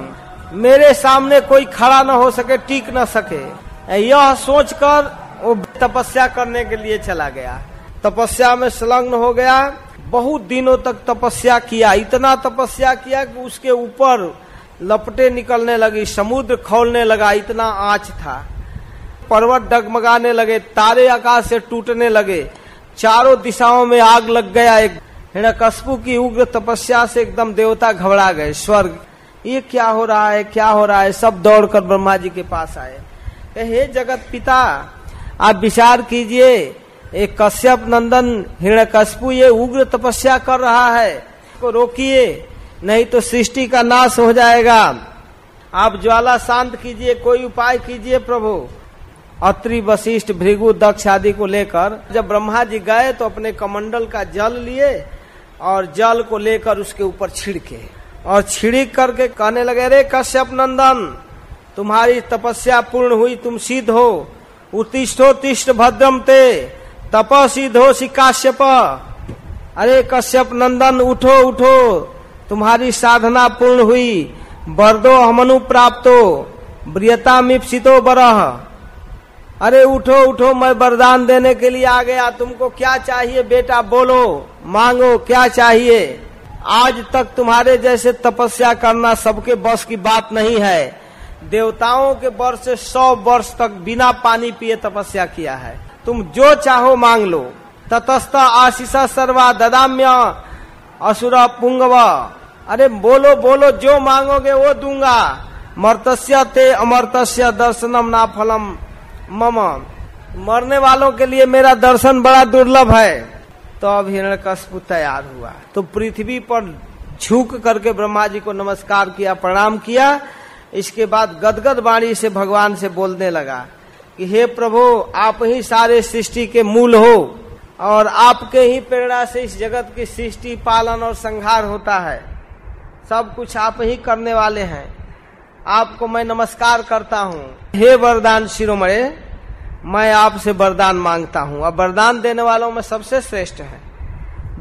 मेरे सामने कोई खड़ा न हो सके, टीक न सके। यह सोचकर वो तपस्या करने के लिए चला गया। तपस्या में संलग्न हो गया। बहुत दिनों तक तपस्या किया, इतना तपस्या किया कि उसके ऊपर लपटे निकलने लगी, समुद्र खोलने लगा, इतना आँच था। पर्वत डगमगाने लगे, तारे आकाश से टूटने लगे, चारों दिशाओं में आग लग गया, एक हिरण्यकशपु की उग्र तपस्या से एकदम देवता घबरा गए, स्वर्ग, ये क्या हो रहा है, क्या हो रहा है, सब दौड़कर ब्रह्मा जी के पास आए। हे जगत पिता, आप विचार कीजिए एक कश्यप नंदन हिरण्यकशपु ये उग्र तपस्या कर रहा है। को रोकिए, नहीं तो सृष्टि का नाश हो जाएगा। आप ज्वाला शांत कीजिए, कोई उपाय कीजिए प्रभु। अत्रि वशिष्ठ भृगु दक्ष आदि को लेकर, जब ब्रह्मा जी गए तो अपने कमंडल का जल लिए और जल को लेकर उसके ऊपर छिड़के और छिड़क करके कहने लगे रे कश्यप नंदन, तुम्हारी तपस्या पूर्ण हुई, तुम सिद्ध हो। उत्तिष्ठो तिष्ठ भद्रम ते। तप सिद्ध हो काश्यप। अरे कश्यप नंदन, उठो उठो। तुम्हारी साधना पूर्ण हुई। बरदो हमनु प्राप्तो। ब्रियता मिप्सितो बरह। अरे उठो उठो, मैं वरदान देने के लिए आ गया। तुमको क्या चाहिए बेटा, बोलो। मांगो, क्या चाहिए? आज तक तुम्हारे जैसे तपस्या करना सबके बस की बात नहीं है। देवताओं के वर्ष से सौ वर्ष तक बिना पानी पिए तपस्या किया है। तुम जो चाहो मांग लो। ततस्थ आशीष सर्वा ददाम्य असुर पुंगव। अरे बोलो बोलो, जो मांगोगे वो दूँगा। मर्तस्य ते अमर्तस्य दर्शनम ना फलम। मम, मरने वालों के लिए मेरा दर्शन बड़ा दुर्लभ है। तो अब हिरण्यकशपु तैयार हुआ। तो पृथ्वी पर झुक करके ब्रह्मा जी को नमस्कार किया, प्रणाम किया। इसके बाद गदगद वाणी से भगवान से बोलने लगा। कि हे प्रभु, आप ही सारे सृष्टि के मूल हो और आपके ही प्रेरणा से इस जगत की सृष्टि, पालन और संहार होता है। सब कुछ आप ही करने वाले हैं। आपको मैं नमस्कार करता हूँ। हे वरदान शिरोमणे, मैं आपसे वरदान माँगता हूँ। और वरदान देने वालों में सबसे श्रेष्ठ है।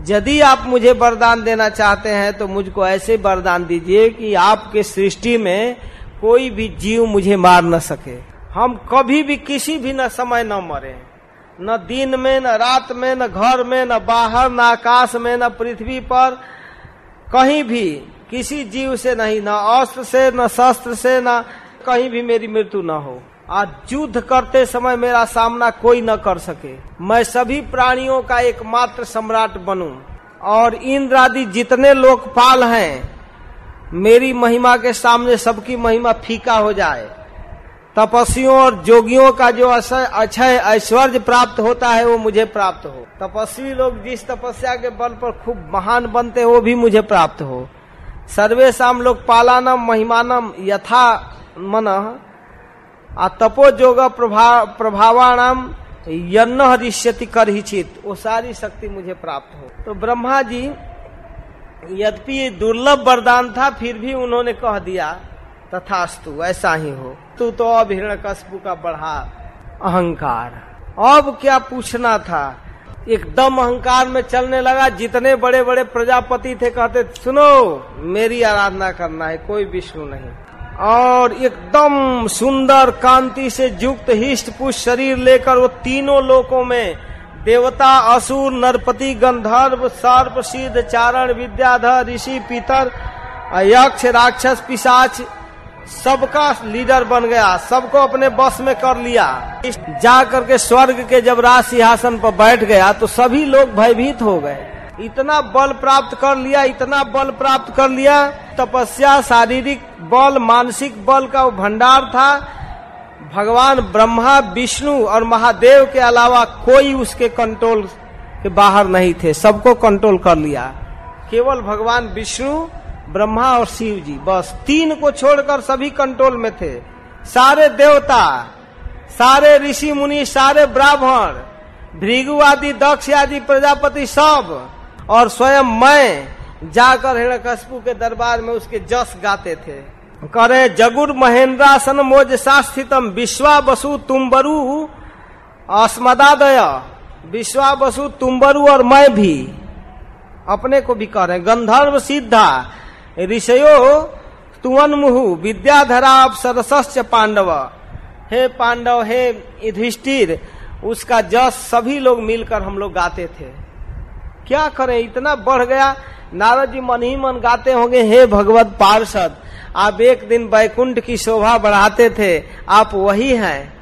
यदि आप मुझे वरदान देना चाहते हैं तो मुझको ऐसे वरदान दीजिए कि आपके सृष्टि में कोई भी जीव मुझे मार न सके। हम कभी भी किसी भी न समय न मरे। न दिन में, न रात में, न घर में, न बाहर, न आकाश में, न पृथ्वी पर, कहीं भी किसी जीव से नहीं, न अस्त्र से, न शस्त्र से, न कहीं भी मेरी मृत्यु न हो। आज युद्ध करते समय मेरा सामना कोई न कर सके। मैं सभी प्राणियों का एकमात्र सम्राट बनूं। और इंद्र आदि जितने लोकपाल हैं, मेरी महिमा के सामने सबकी महिमा फीका हो जाए। तपस्वियों और जोगियों का जो अक्षय ऐश्वर्य प्राप्त होता है, वो मुझे प्राप्त हो। तपस्वी लोग जिस तपस्या के बल पर खूब महान बनते हैं, वो भी मुझे प्राप्त हो। सर्वेशम लोग पालानम महिमानम यथा मन आ तपो जोग प्रभा प्रभावाणाम यन्न कर ही चित वो सारी शक्ति मुझे प्राप्त हो। तो ब्रह्मा जी, यद्यपि दुर्लभ वरदान था, फिर भी उन्होंने कह दिया तथास्तु, ऐसा ही हो। तू तो अब हिरण हिरण्यकश्यप का बढ़ा अहंकार। अब क्या पूछना था? एकदम अहंकार में चलने लगा, जितने बड़े बड़े प्रजापति थे, कहते, सुनो, मेरी आराधना करना है, कोई विष्णु नहीं। और एकदम सुंदर कांति से युक्त हिष्ट पुष्ट शरीर लेकर वो तीनों लोकों में, देवता, असुर, नरपति, गंधर्व सर्प सिद्ध चारण, विद्याधर, ऋषि, पितर यक्ष राक्षस, पिशाच सबका लीडर बन गया, सबको अपने बस में कर लिया। जा करके स्वर्ग के जब राज सिंहासन पर बैठ गया तो सभी लोग भयभीत हो गए। इतना बल प्राप्त कर लिया, इतना बल प्राप्त कर लिया, तपस्या, शारीरिक बल, मानसिक बल का वो भंडार था। भगवान ब्रह्मा, विष्णु और महादेव के अलावा कोई उसके कंट्रोल के बाहर नहीं थे, सबको कंट्रोल कर लिया। केवल भगवान विष्णु ब्रह्मा और शिव जी, बस तीन को छोड़कर सभी कंट्रोल में थे। सारे देवता, सारे ऋषि मुनि, सारे ब्राह्मण, भृगु आदि, दक्ष आदि, प्रजापति सब, और स्वयं मैं जाकर हिरण्यकश्यप के दरबार में उसके जस गाते थे। करे जगुर महेंद्रासन मोज स्थितम विश्वा बसु तुम्बरु अस्मदादय विश्वा बसु तुम्बरु और मैं भी। अपने को भी कह रहे गंधर्व सिद्धा ऋषयो तुवन मुहु विद्याधरा सरसश्च पांडव। हे पांडव, हे युधिष्ठिर, उसका जस सभी लोग मिलकर हम लोग गाते थे। क्या करें, इतना बढ़ गया। नारद जी मन ही मन गाते होंगे, हे भगवत पार्षद, आप एक दिन बैकुंठ की शोभा बढ़ाते थे, आप वही हैं।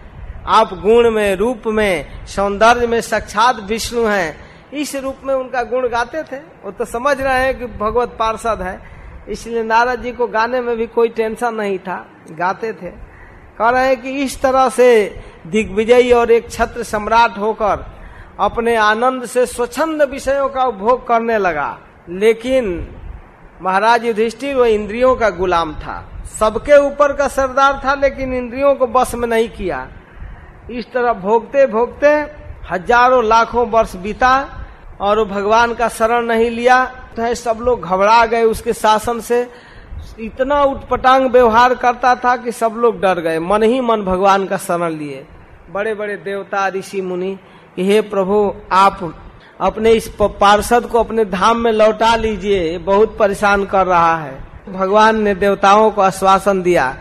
आप गुण में, रूप में, सौंदर्य में साक्षात विष्णु हैं। इस रूप में उनका गुण गाते थे। वो तो समझ रहे हैं कि भगवत पार्षद है। इसलिए नारद जी को गाने में भी कोई टेंशन नहीं था। गाते थे। कह रहे हैं कि इस तरह से दिग्विजयी और एक छत्र सम्राट होकर अपने आनंद से स्वच्छंद विषयों का उपभोग करने लगा। लेकिन महाराज युधिष्ठिर वो इंद्रियों का गुलाम था। सबके ऊपर का सरदार था, लेकिन इंद्रियों को बस में नहीं किया। इस तरह भोगते भोगते हज़ारों लाखों वर्ष बीता। और वो भगवान का शरण नहीं लिया तो है, सब लोग घबरा गए उसके शासन से। इतना उटपटांग व्यवहार करता था कि सब लोग डर गए। मन ही मन भगवान का शरण लिए। बड़े बड़े देवता, ऋषि, मुनि, कि हे प्रभु, आप अपने इस पार्षद को अपने धाम में लौटा लीजिए बहुत परेशान कर रहा है। भगवान ने देवताओं को आश्वासन दिया,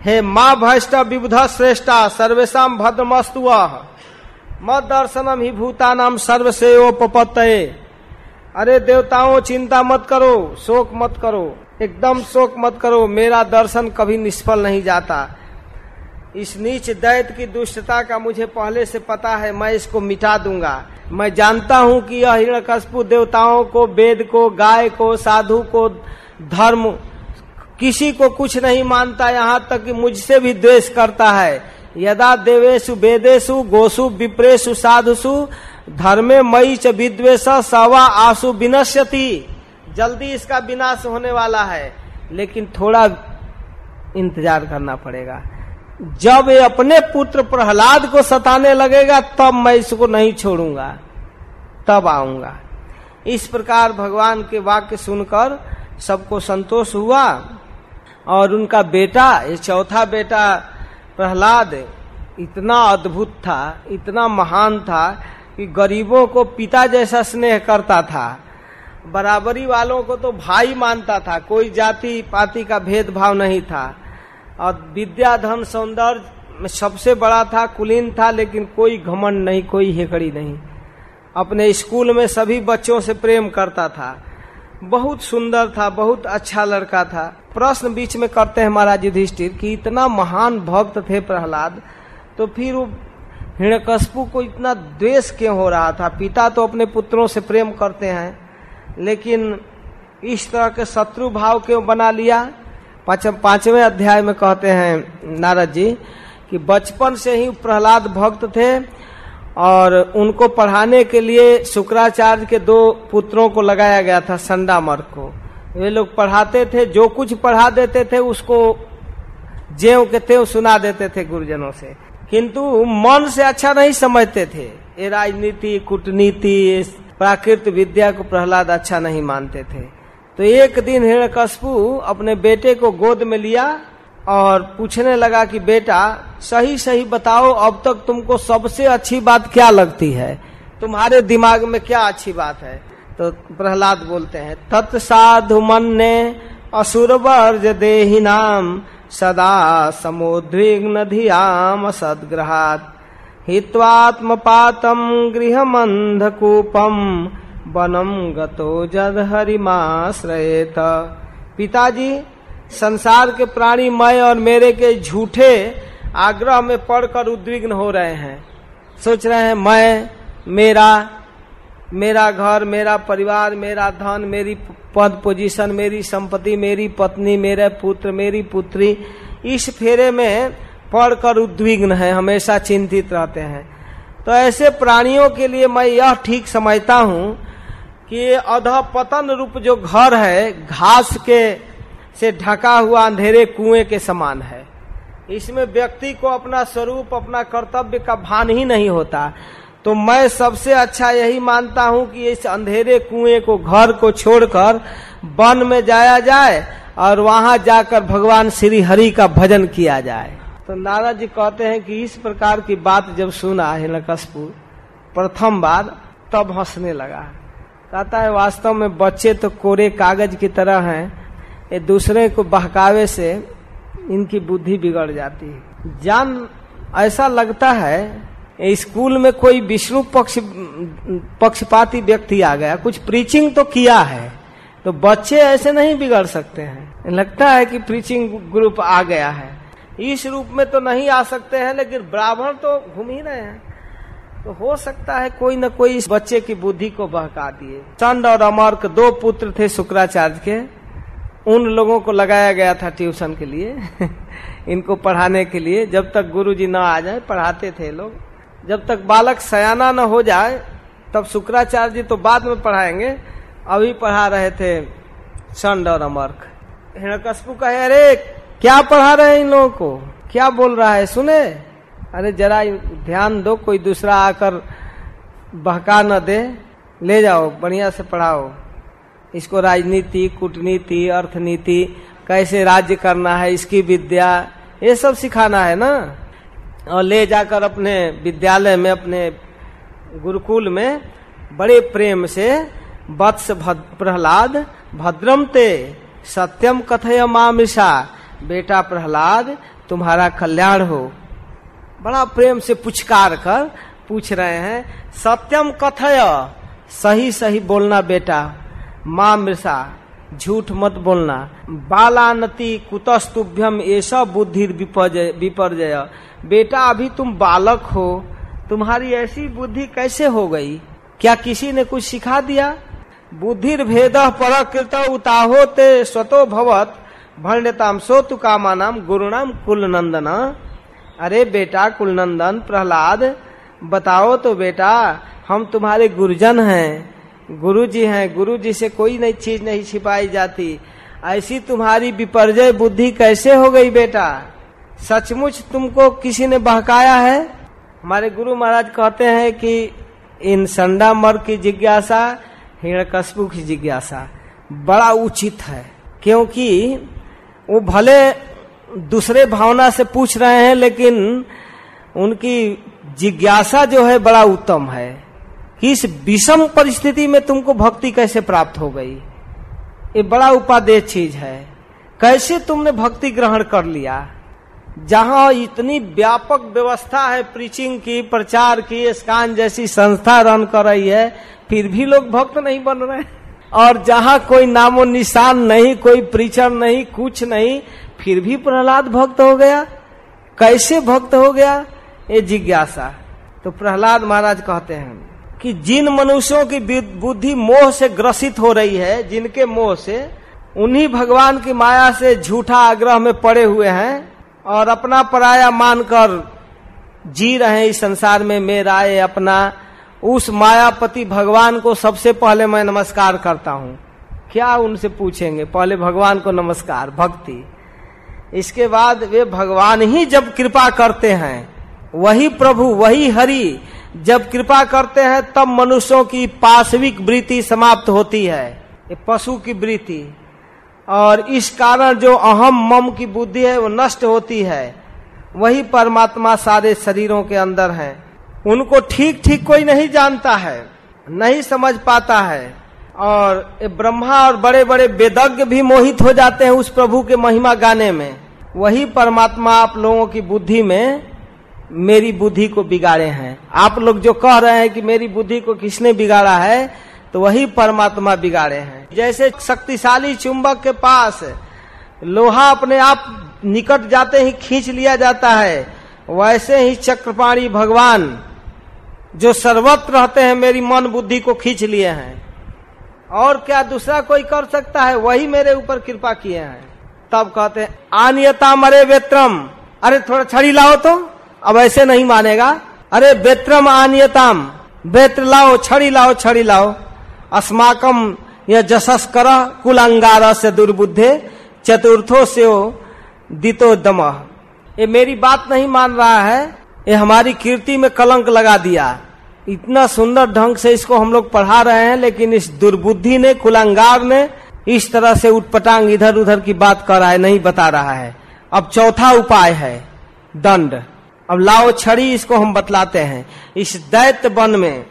हे माँ भ्रष्ट विबुध श्रेष्ठा सर्वेशा भद्रमस्तु मत दर्शनम ही भूतानाम सर्वसेवोपत अरे देवताओं, चिंता मत करो, शोक मत करो। एकदम शोक मत करो, मेरा दर्शन कभी निष्फल नहीं जाता। इस नीच दैत की दुष्टता का मुझे पहले से पता है, मैं इसको मिटा दूँगा। मैं जानता हूँ कि यह हिरण्यकशपु देवताओं को, वेद को, गाय को, साधु को, धर्म, किसी को कुछ नहीं मानता, यहाँ तक कि मुझसे भी द्वेष करता है। यदा देवेशु वेदेशु गोसु विप्रेशु साधुसु धर्मे मई च विद्वेश सवा आसु विनश्यति। जल्दी इसका विनाश होने वाला है, लेकिन थोड़ा इंतज़ार करना पड़ेगा। जब ये अपने पुत्र प्रहलाद को सताने लगेगा, तब मैं इसको नहीं छोड़ूँगा, तब आऊँगा। इस प्रकार भगवान के वाक्य सुनकर सबको संतोष हुआ, और उनका बेटा, ये चौथा बेटा प्रहलाद इतना अद्भुत था, इतना महान था कि गरीबों को पिता जैसा स्नेह करता था। बराबरी वालों को तो भाई मानता था, कोई जाति पाति का भेदभाव नहीं था। और विद्या धन सौंदर्य में सबसे बड़ा था, कुलीन था, लेकिन कोई घमंड नहीं, कोई हेकड़ी नहीं। अपने स्कूल में सभी बच्चों से प्रेम करता था। बहुत सुंदर था, बहुत अच्छा लड़का था। प्रश्न बीच में करते हैं महाराज युधिष्ठिर कि इतना महान भक्त थे प्रहलाद तो फिर वो हिणकशपु को इतना द्वेष क्यों हो रहा था? पिता तो अपने पुत्रों से प्रेम करते हैं, लेकिन इस तरह के शत्रु भाव क्यों बना लिया? पाँचवें अध्याय में कहते हैं नारद जी कि बचपन से ही प्रहलाद भक्त थे और उनको पढ़ाने के लिए शुक्राचार्य के दो पुत्रों को लगाया गया था, संडामर को। वे लोग पढ़ाते थे, जो कुछ पढ़ा देते थे, उसको ज्यो के त्यों सुना देते थे गुरुजनों से। किंतु मन से अच्छा नहीं समझते थे। ये राजनीति, कूटनीति प्राकृत विद्या को प्रहलाद अच्छा नहीं मानते थे। तो एक दिन हिरण्यकशपु अपने बेटे को गोद में लिया और पूछने लगा कि बेटा सही सही बताओ, अब तक तुमको सबसे अच्छी बात क्या लगती है? तुम्हारे दिमाग में क्या अच्छी बात है? तो प्रहलाद बोलते हैं तत्साधु मन ने असुरवर्ज देही नाम, सदा समुद्विग्न धियाम सदग्रहात। हित्वात्म पातम गृह मंधकूपम वनम गतो जद हरिमाश्रयेत। पिताजी संसार के प्राणी मैं और मेरे के झूठे आग्रह में पढ़कर उद्विग्न हो रहे हैं। सोच रहे हैं मैं मेरा मेरा घर, मेरा परिवार, मेरा धन, मेरी पद पोजीशन, मेरी संपत्ति, मेरी पत्नी, मेरे पुत्र, मेरी पुत्री, इस फेरे में पढ़कर उद्विग्न है, हमेशा चिंतित रहते हैं। तो ऐसे प्राणियों के लिए मैं यह ठीक समझता हूँ कि अध पतन रूप जो घर है, घास के से ढका हुआ अंधेरे कुएँ के समान है। इसमें व्यक्ति को अपना स्वरूप, अपना कर्तव्य का भान ही नहीं होता। तो मैं सबसे अच्छा यही मानता हूँ कि इस अंधेरे कुएँ को घर को छोड़कर वन में जाया जाए और वहाँ जाकर भगवान श्री हरि का भजन किया जाए। तो नारद जी कहते हैं कि इस प्रकार की बात जब सुना हिरण्यकशपु प्रथम बार, तब हंसने लगा। कहता है, वास्तव में बच्चे तो कोरे कागज़ की तरह हैं। ये दूसरे को बहकावे से इनकी बुद्धि बिगड़ जाती है। जान ऐसा लगता है स्कूल में कोई विष्णु पक्ष, पक्षपाती व्यक्ति आ गया, कुछ प्रीचिंग तो किया है तो बच्चे ऐसे नहीं बिगड़ सकते हैं। लगता है कि प्रीचिंग ग्रुप आ गया है। इस रूप में तो नहीं आ सकते हैं, लेकिन ब्राह्मण तो घूम ही रहे हैं। तो हो सकता है कोई न कोई इस बच्चे की बुद्धि को बहका दिए। चंड और अमर दो पुत्र थे शुक्राचार्य के। उन लोगों को लगाया गया था ट्यूशन के लिए, इनको पढ़ाने के लिए, जब तक गुरु जी न आ जाए, पढ़ाते थे लोग। जब तक बालक सयाना न हो जाए, तब शुक्राचार्य जी तो बाद में पढ़ाएँगे। अभी पढ़ा रहे थे चंड और अमर्क। हिरकशपु कहे, अरे, क्या पढ़ा रहे इन लोगों को? क्या बोल रहा है? सुने? अरे, जरा ध्यान दो, कोई दूसरा आकर बहका न दे। ले जाओ, बढ़िया से पढ़ाओ। इसको राजनीति, कूटनीति, अर्थनीति, कैसे राज्य करना है, इसकी विद्या, ये सब सिखाना है ना? और ले जाकर अपने विद्यालय में, अपने गुरुकुल में बड़े प्रेम से वत्स प्रहलाद, भद्रम ते सत्यम कथय मामिषा, बेटा प्रहलाद, तुम्हारा कल्याण हो। बड़ा प्रेम से पुचकार कर पूछ रहे हैं, सत्यम कथय, सही सही बोलना बेटा। माँ मृषा झूठ मत बोलना। बालानति कुतस्तुभ्यम, ऐसा बुद्धि विपर्जय। बेटा, अभी तुम बालक हो। तुम्हारी ऐसी बुद्धि कैसे हो गई? क्या किसी ने कुछ सिखा दिया? बुद्धि भेद पर कृत उताहो ते स्वतो भवत। भंडताम सो तु कामा नाम गुरुनाम कुल नंदन अरे बेटा, कुलनंदन, प्रहलाद, बताओ तो बेटा, हम तुम्हारे गुरुजन हैं। गुरु जी हैं गुरु जी से कोई नई चीज़ नहीं छिपाई जाती। ऐसी तुम्हारी विपर्जय बुद्धि कैसे हो गई बेटा? सचमुच तुमको किसी ने बहकाया है? हमारे गुरु महाराज कहते हैं कि इन संडा मर की जिज्ञासा हिरण्यकशपु की जिज्ञासा बड़ा उचित है, क्योंकि वो भले दूसरे भावना से पूछ रहे हैं, लेकिन उनकी जिज्ञासा जो है बड़ा उत्तम है। इस विषम परिस्थिति में तुमको भक्ति कैसे प्राप्त हो गई? ये बड़ा उपादेय चीज़ है। कैसे तुमने भक्ति ग्रहण कर लिया? जहाँ इतनी व्यापक व्यवस्था है प्रीचिंग की, प्रचार की स्कान जैसी संस्था रन कर रही है, फिर भी लोग भक्त नहीं बन रहे और जहाँ कोई नामो निशान नहीं, कोई प्रीचर नहीं, कुछ नहीं, फिर भी प्रहलाद भक्त हो गया। कैसे भक्त हो गया? ये जिज्ञासा। तो प्रहलाद महाराज कहते हैं कि जिन मनुष्यों की बुद्धि मोह से ग्रसित हो रही है, जिनके मोह से, उन्हीं भगवान की माया से झूठा आग्रह में पड़े हुए हैं और अपना पराया मानकर जी रहे हैं इस संसार में, मेरा ये अपना, उस मायापति भगवान को सबसे पहले मैं नमस्कार करता हूँ। क्या उनसे पूछेंगे? पहले भगवान को नमस्कार, भक्ति। इसके बाद वे भगवान ही जब कृपा करते हैं, वही प्रभु, वही हरि जब कृपा करते हैं, तब मनुष्यों की पाशविक वृत्ति समाप्त होती है। ये पशु की वृत्ति। और इस कारण जो अहम मम की बुद्धि है, वो नष्ट होती है। वही परमात्मा सारे शरीरों के अंदर है। उनको ठीक ठीक कोई नहीं जानता है, नहीं समझ पाता है। और ब्रह्मा और बड़े बड़े वेदज्ञ भी मोहित हो जाते हैं उस प्रभु के महिमा गाने में। वही परमात्मा आप लोगों की बुद्धि में मेरी बुद्धि को बिगाड़े हैं। आप लोग जो कह रहे हैं कि मेरी बुद्धि को किसने बिगाड़ा है तो वही परमात्मा बिगाड़े हैं। जैसे शक्तिशाली चुंबक के पास लोहा अपने आप निकट जाते ही खींच लिया जाता है, वैसे ही चक्रपाणी भगवान जो सर्वत्र रहते हैं, मेरी मन बुद्धि को खींच लिए हैं। और क्या दूसरा कोई कर सकता है? वही मेरे ऊपर कृपा किए हैं। तब कहते हैं आनियता मरे वेत्रम। अरे, थोड़ा छड़ी लाओ तो। अब ऐसे नहीं मानेगा। अरे वेत्रम आनियताम वेत्र लाओ, छड़ी लाओ छड़ी लाओ। अस्माकम यह जसस कर कुलंगार से दुर्बुद्धे, चतुर्थो से दितो दम। ये मेरी बात नहीं मान रहा है, ये हमारी कीर्ति में कलंक लगा दिया। इतना सुंदर ढंग से इसको हम लोग पढ़ा रहे हैं, लेकिन इस दुर्बुद्धि ने, कुलंगार ने इस तरह से उठपटांग इधर उधर की बात कर रहा है नहीं बता रहा है। अब चौथा उपाय है, दंड। अब लाओ छड़ी, इसको हम बतलाते हैं। इस दैत्य वन में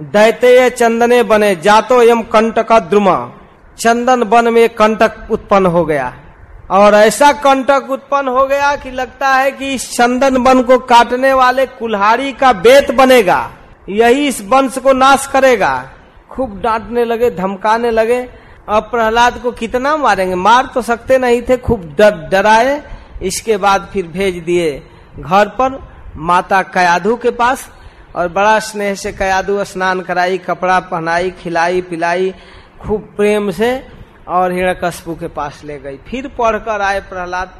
दैत्य चंदने बने, जातो एम कंटक द्रुमा। चंदन वन में कंटक उत्पन्न हो गया। और ऐसा कंटक उत्पन्न हो गया कि लगता है कि इस चंदन वन को काटने वाले कुल्हाड़ी का बेत बनेगा। यही इस वंश को नाश करेगा। खूब डांटने लगे, धमकाने लगे। अब प्रहलाद को कितना मारेंगे? मार तो सकते नहीं थे, खूब डर डराए। इसके बाद फिर भेज दिए। घर पर माता कयाधु के पास, और बड़ा स्नेह से कयाधु स्नान कराई, कपड़ा पहनाई, खिलाई, पिलाई, खूब प्रेम से, और हिरण्यकशपु के पास ले गई। फिर पढ़कर आए प्रहलाद।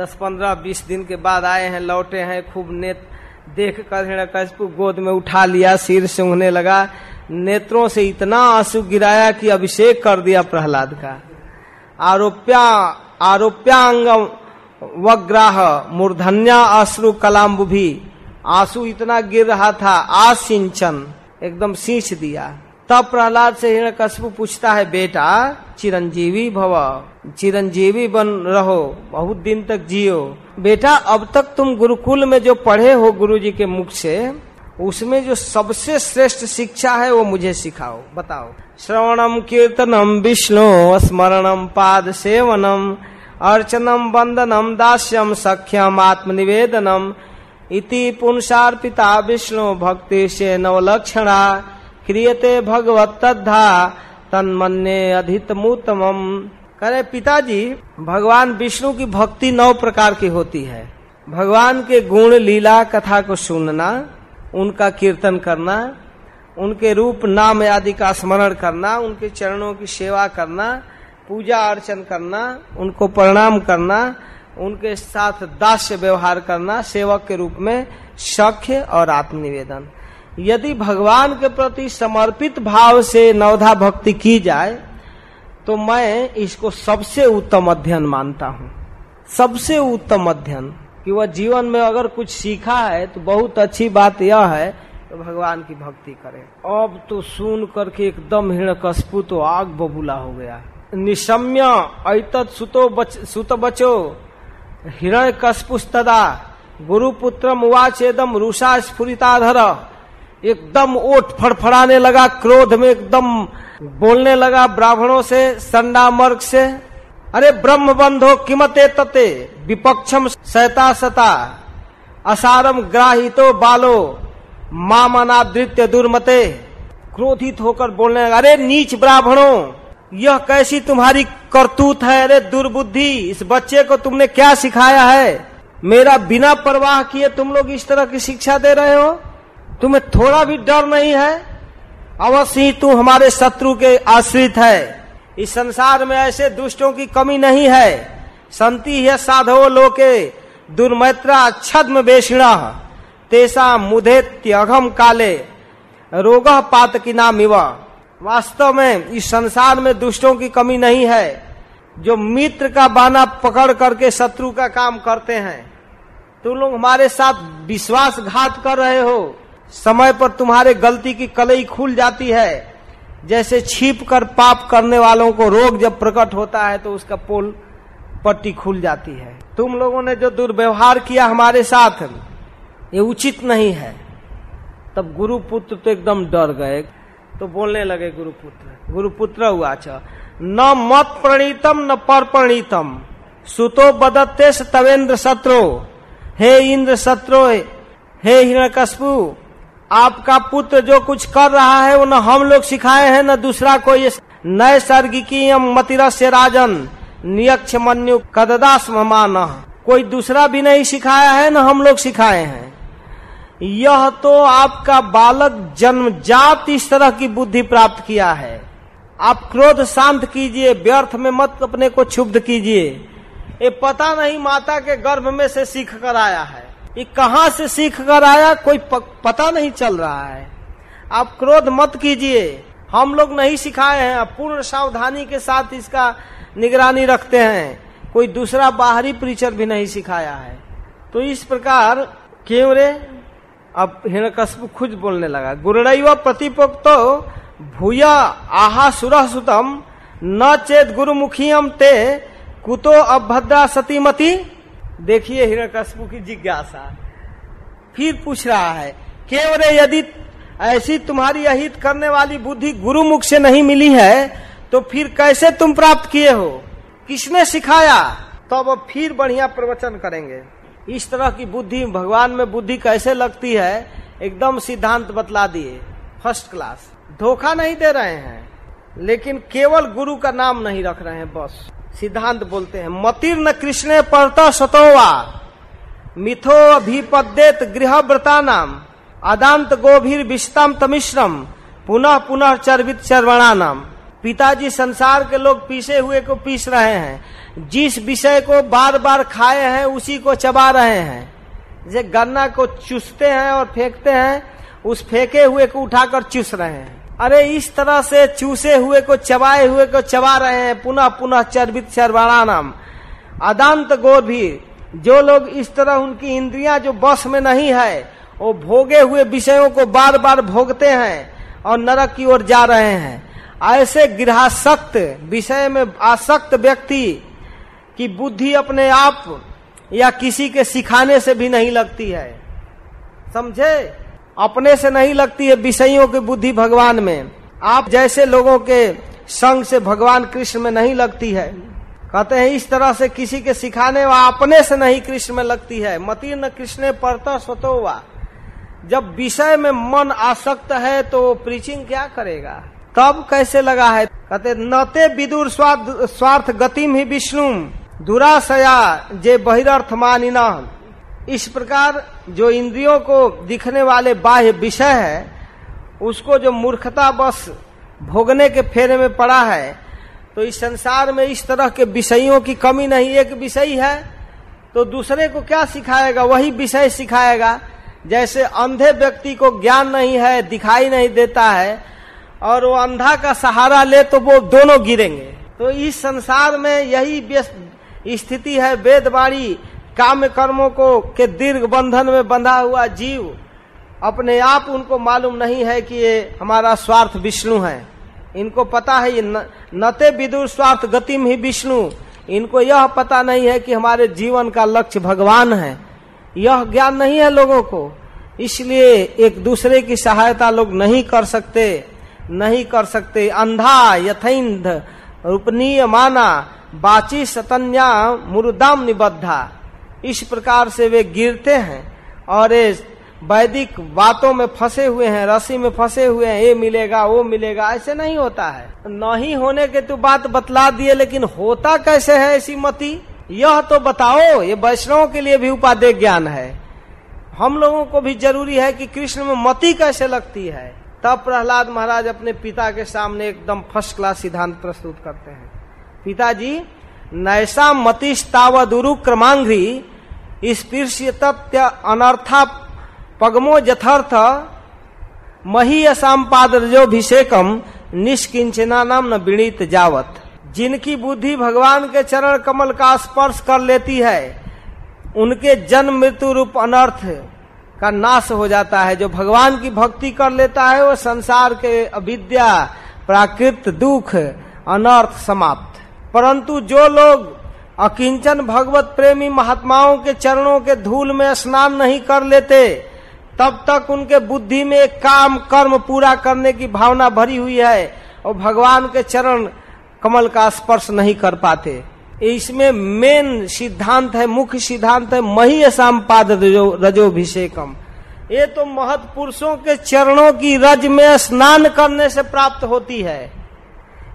दस, पंद्रह, बीस दिन के बाद आए हैं, लौटे हैं, खूब नेत देख कर हिरण्यकशपु गोद में उठा लिया, सिर सूंघने लगा। नेत्रों से इतना आँसू गिराया कि अभिषेक कर दिया प्रहलाद का। आरोप्या आरोप्यांग वग्राह मूर्धन्या अश्रु कलाम्बु भी आँसू इतना गिर रहा था, आसिंचन, एकदम सींच दिया। तब प्रहलाद से हिरण्यकश्यप पूछता है, बेटा, चिरंजीवी भव, चिरंजीवी बन रहो, बहुत दिन तक जियो। बेटा, अब तक तुम गुरुकुल में जो पढ़े हो गुरु जी के मुख से, उसमें जो सबसे श्रेष्ठ शिक्षा है वो मुझे सिखाओ, बताओ। श्रवणम, कीर्तनम, विष्णु, स्मरणम, पाद सेवनम अर्चनम वंदनम दास्यम सख्यम आत्मनिवेदनम इति पुनसार्पिता विष्णु भक्ति से नवलक्षणा क्रियते भगवत तद्धा, तन्मन्ये अधितमुतम करे पिताजी, भगवान विष्णु की भक्ति नौ प्रकार की होती है। भगवान के गुण, लीला, कथा को सुनना, उनका कीर्तन करना, उनके रूप, नाम आदि का स्मरण करना, उनके चरणों की सेवा करना पूजा अर्चन करना, उनको प्रणाम करना, उनके साथ दास्य व्यवहार करना, सेवक के रूप में सख्य और आत्मनिवेदन। यदि भगवान के प्रति समर्पित भाव से नवधा भक्ति की जाए तो मैं इसको सबसे उत्तम अध्ययन मानता हूँ। सबसे उत्तम अध्ययन कि वह जीवन में अगर कुछ सीखा है तो बहुत अच्छी बात यह है तो भगवान की भक्ति करे। अब तो सुन करके एकदम हिरणकशपु तो आग बबूला हो गया निशम्य ऐतत सुतो बच, सुत बचो। हिरण कस्पुस्तदा गुरुपुत्रम उवाचेदम रूषा स्फुरिताधर एकदम ओठ फड़फड़ाने लगा क्रोध में एकदम बोलने लगा ब्राह्मणों से संडा मर्ग से। अरे ब्रह्म बंधो किमते तते? विपक्षम सैता सता। असारम ग्राहितो बालो। मामनादृत्य दुर्मते। क्रोधित होकर बोलने लगा अरे नीच ब्राह्मणों! यह कैसी तुम्हारी करतूत है? अरे दुर्बुद्धि, इस बच्चे को तुमने क्या सिखाया है? मेरा बिना परवाह किए तुम लोग इस तरह की शिक्षा दे रहे हो? तुम्हें थोड़ा भी डर नहीं है? अवश्य ही तू हमारे शत्रु के आश्रित है। इस संसार में ऐसे दुष्टों की कमी नहीं है। संति है साधो लोके दुर्मैत्रा छद्म बेषिणा तेसा मुधे त्यघम काले। रोग पात की नाम वास्तव में इस संसार में दुष्टों की कमी नहीं है, जो मित्र का बाना पकड़ करके शत्रु का काम करते हैं। तुम लोग हमारे साथ विश्वासघात कर रहे हो। समय पर तुम्हारे गलती की कलई खुल जाती है। जैसे छिप कर पाप करने वालों को रोग जब प्रकट होता है तो उसका पोल पट्टी खुल जाती है। तुम लोगों ने जो दुर्व्यवहार किया हमारे साथ, ये उचित नहीं है। तब गुरु पुत्र तो एकदम डर गए। तो बोलने लगे गुरुपुत्र गुरुपुत्र हुआ अच्छा न मत प्रणीतम, न पर प्रणीतम सुतो बदत्ते तवेंद्र शत्रु। हे इंद्र शत्रु, हे हिरण्यकशपु आपका पुत्र जो कुछ कर रहा है, वो न हम लोग सिखाए हैं, न दूसरा कोई नए सर्गिकी मतिरस्य राजन, नियक्ष मनु कददास मान कोई दूसरा भी नहीं सिखाया है, न हम लोग सिखाए हैं। यह तो आपका बालक जन्मजात इस तरह की बुद्धि प्राप्त किया है। आप क्रोध शांत कीजिए, व्यर्थ में मत अपने को क्षुब्ध कीजिए। ये पता नहीं माता के गर्भ में से सीख कर आया है। ये कहाँ से सीख कर आया, कोई पता नहीं चल रहा है। आप क्रोध मत कीजिए। हम लोग नहीं सिखाए हैं पूर्ण सावधानी के साथ इसका निगरानी रखते हैं। कोई दूसरा बाहरी परिचर भी नहीं सिखाया है। तो इस प्रकार, क्यों रे? अब हिरण्यकश्यप खुद बोलने लगा गुरुड़ैव प्रतिपोक्त भूया आहा सुर सुतम न चेत गुरुमुखियम ते कुतो अभद्रा सतीमती? देखिए हिरण्यकश्यप की जिज्ञासा। फिर पूछ रहा है, केवल यदि ऐसी तुम्हारी अहित करने वाली बुद्धि गुरुमुख से नहीं मिली है तो फिर कैसे तुम प्राप्त किए हो? किसने सिखाया? तो अब फिर बढ़िया प्रवचन करेंगे। इस तरह की बुद्धि, भगवान में बुद्धि कैसे लगती है? एकदम सिद्धांत बतला दिए। फ़र्स्ट क्लास धोखा नहीं दे रहे हैं, लेकिन केवल गुरु का नाम नहीं रख रहे हैं, बस। सिद्धांत बोलते हैं, मतीर्ण कृष्ण पड़ता सतोवा मिथो अभिपदेत गृह व्रता नाम, अदांत गोभीर विषतम तमिश्रम, पुनः पुनः चर्वित चरवणा नाम। पिताजी संसार के लोग पीसे हुए को पीस रहे हैं। जिस विषय को बार बार खाए हैं, उसी को चबा रहे हैं। जैसे गन्ना को चूसते हैं और फेंकते हैं, उस फेंके हुए को उठाकर चूस रहे हैं। अरे, इस तरह से चूसे हुए को, चबाए हुए को चबा रहे हैं पुनः पुनः चर्बित चरवाणा नाम अदांत गोर भी, जो लोग इस तरह उनकी इंद्रियाँ जो बस में नहीं है, वो भोगे हुए विषयों को बार बार भोगते हैं और नरक की ओर जा रहे हैं। ऐसे गृहासक्त, विषय में आसक्त व्यक्ति की बुद्धि अपने आप या किसी के सिखाने से भी नहीं लगती है। समझे? अपने से नहीं लगती है विषयों की बुद्धि भगवान में। आप जैसे लोगों के संग से भगवान कृष्ण में नहीं लगती है। कहते हैं, इस तरह से किसी के सिखाने व अपने से नहीं कृष्ण में लगती है। मती न कृष्ण पढ़ता स्वतो जब विषय में मन आसक्त है तो प्रीचिंग क्या करेगा? तब कैसे लगा है? कहते नते विदुर स्वार्थ गतिम ही विष्णु दुराशया जे बहिर्थ मानिना इस प्रकार जो इंद्रियों को दिखने वाले बाह्य विषय है, उसको जो मूर्खता बस भोगने के फेरे में पड़ा है तो इस संसार में इस तरह के विषयों की कमी नहीं, एक विषय है तो दूसरे को क्या सिखाएगा? वही विषय सिखाएगा। जैसे अंधे व्यक्ति को ज्ञान नहीं है, दिखाई नहीं देता है, और वो अंधा का सहारा ले तो वो दोनों गिरेंगे। तो इस संसार में यही स्थिति है वेदवाणी काम कर्मों को के दीर्घ बंधन में बंधा हुआ जीव। अपने आप उनको मालूम नहीं है कि ये हमारा स्वार्थ विष्णु है। इनको पता है ये न, नते विदुर स्वार्थ गतिम ही विष्णु। इनको यह पता नहीं है कि हमारे जीवन का लक्ष्य भगवान है। यह ज्ञान नहीं है लोगों को। इसलिए एक दूसरे की सहायता लोग नहीं कर सकते नहीं कर सकते। अंधा यथैंध रूपनीय माना बाची सतन्या मुरुदाम निबद्धा। इस प्रकार से वे गिरते हैं और ये वैदिक बातों में फंसे हुए हैं, रस्सी में फंसे हुए हैं, ये मिलेगा, वो मिलेगा, ऐसे नहीं होता है। नहीं होने के तो बात बतला दिए, लेकिन होता कैसे है ऐसी मती? यह तो बताओ, ये वैष्णव के लिए भी उपादेय ज्ञान है। हम लोगों को भी ज़रूरी है कि कृष्ण में मति कैसे लगती है। तब प्रहलाद महाराज अपने पिता के सामने एकदम फ़र्स्ट क्लास सिद्धांत प्रस्तुत करते हैं। पिताजी, नैसा मतिस्तावदुरु क्रमांघ्री स्पृश्य तथ्य अनर्था पगमो जथर्थ मही असाम पाद निष्किंचना नाम न विणित जावत। जिनकी बुद्धि भगवान के चरण कमल का स्पर्श कर लेती है, उनके जन्म मृत्यु रूप अनर्थ का नाश हो जाता है। जो भगवान की भक्ति कर लेता है, वो संसार के अविद्या, प्राकृत दुख, अनर्थ समाप्त। परंतु जो लोग अकिंचन भगवत प्रेमी महात्माओं के चरणों के धूल में स्नान नहीं कर लेते, तब तक उनके बुद्धि में काम कर्म पूरा करने की भावना भरी हुई है और भगवान के चरण कमल का स्पर्श नहीं कर पाते। इसमें मेन सिद्धांत है, मुख्य सिद्धांत है मही असाम पाद रजो, रजोभिषेकम। ये तो महत पुरुषों के चरणों की रज में स्नान करने से प्राप्त होती है।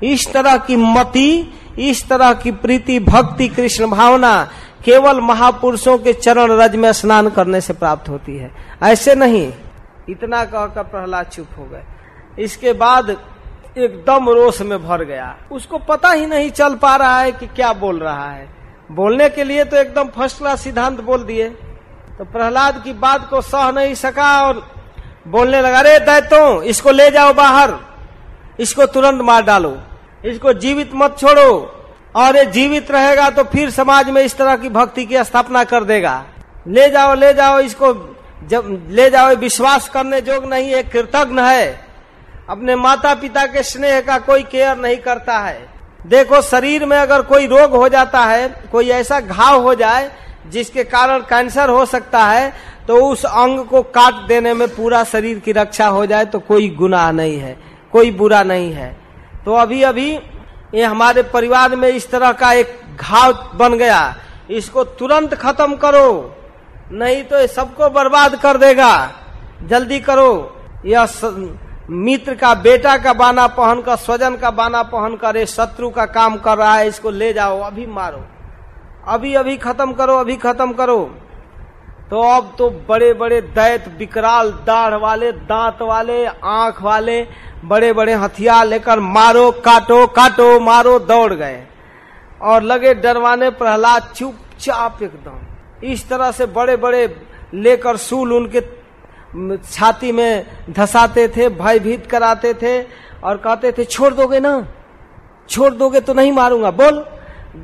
इस तरह की मति इस तरह की प्रीति, भक्ति, कृष्ण भावना केवल महापुरुषों के चरण रज में स्नान करने से प्राप्त होती है। ऐसे नहीं, इतना कहकर प्रहलाद चुप हो गए। इसके बाद एकदम रोष में भर गया। उसको पता ही नहीं चल पा रहा है कि क्या बोल रहा है। बोलने के लिए तो एकदम फ़र्स्ट क्लास सिद्धांत बोल दिए। तो प्रहलाद की बात को सह नहीं सका और बोलने लगा रे दैतो इसको ले जाओ बाहर। इसको तुरंत मार डालो। इसको जीवित मत छोड़ो। और ये जीवित रहेगा तो फिर समाज में इस तरह की भक्ति की स्थापना कर देगा। ले जाओ ले जाओ इसको, जब ले जाओ विश्वास करने जोग नहीं है कृतज्ञ है। अपने माता पिता के स्नेह का कोई केयर नहीं करता है। देखो, शरीर में अगर कोई रोग हो जाता है, कोई ऐसा घाव हो जाए, जिसके कारण कैंसर हो सकता है तो उस अंग को काट देने में पूरा शरीर की रक्षा हो जाए तो कोई गुनाह नहीं है, कोई बुरा नहीं है। तो अभी अभी ये हमारे परिवार में इस तरह का एक घाव बन गया। इसको तुरंत खत्म करो, नहीं तो ये सबको बर्बाद कर देगा। जल्दी करो। यह मित्र का, बेटा का बाना पहन कर, स्वजन का बाना पहन कर ये शत्रु का काम कर रहा है, इसको ले जाओ, अभी मारो। अभी अभी खत्म करो, अभी खत्म करो। तो अब तो बड़े बड़े दैत विकराल दाढ़ वाले, दांत वाले, आँख वाले बड़े बड़े हथियार लेकर मारो, काटो काटो, मारो, दौड़ गए। और लगे डरवाने प्रहलाद चुपचाप एकदम। इस तरह से बड़े बड़े लेकर सूल उनके छाती में धसाते थे, भयभीत कराते थे और कहते थे, छोड़ दोगे ना? छोड़ दोगे तो नहीं मारूँगा, बोल।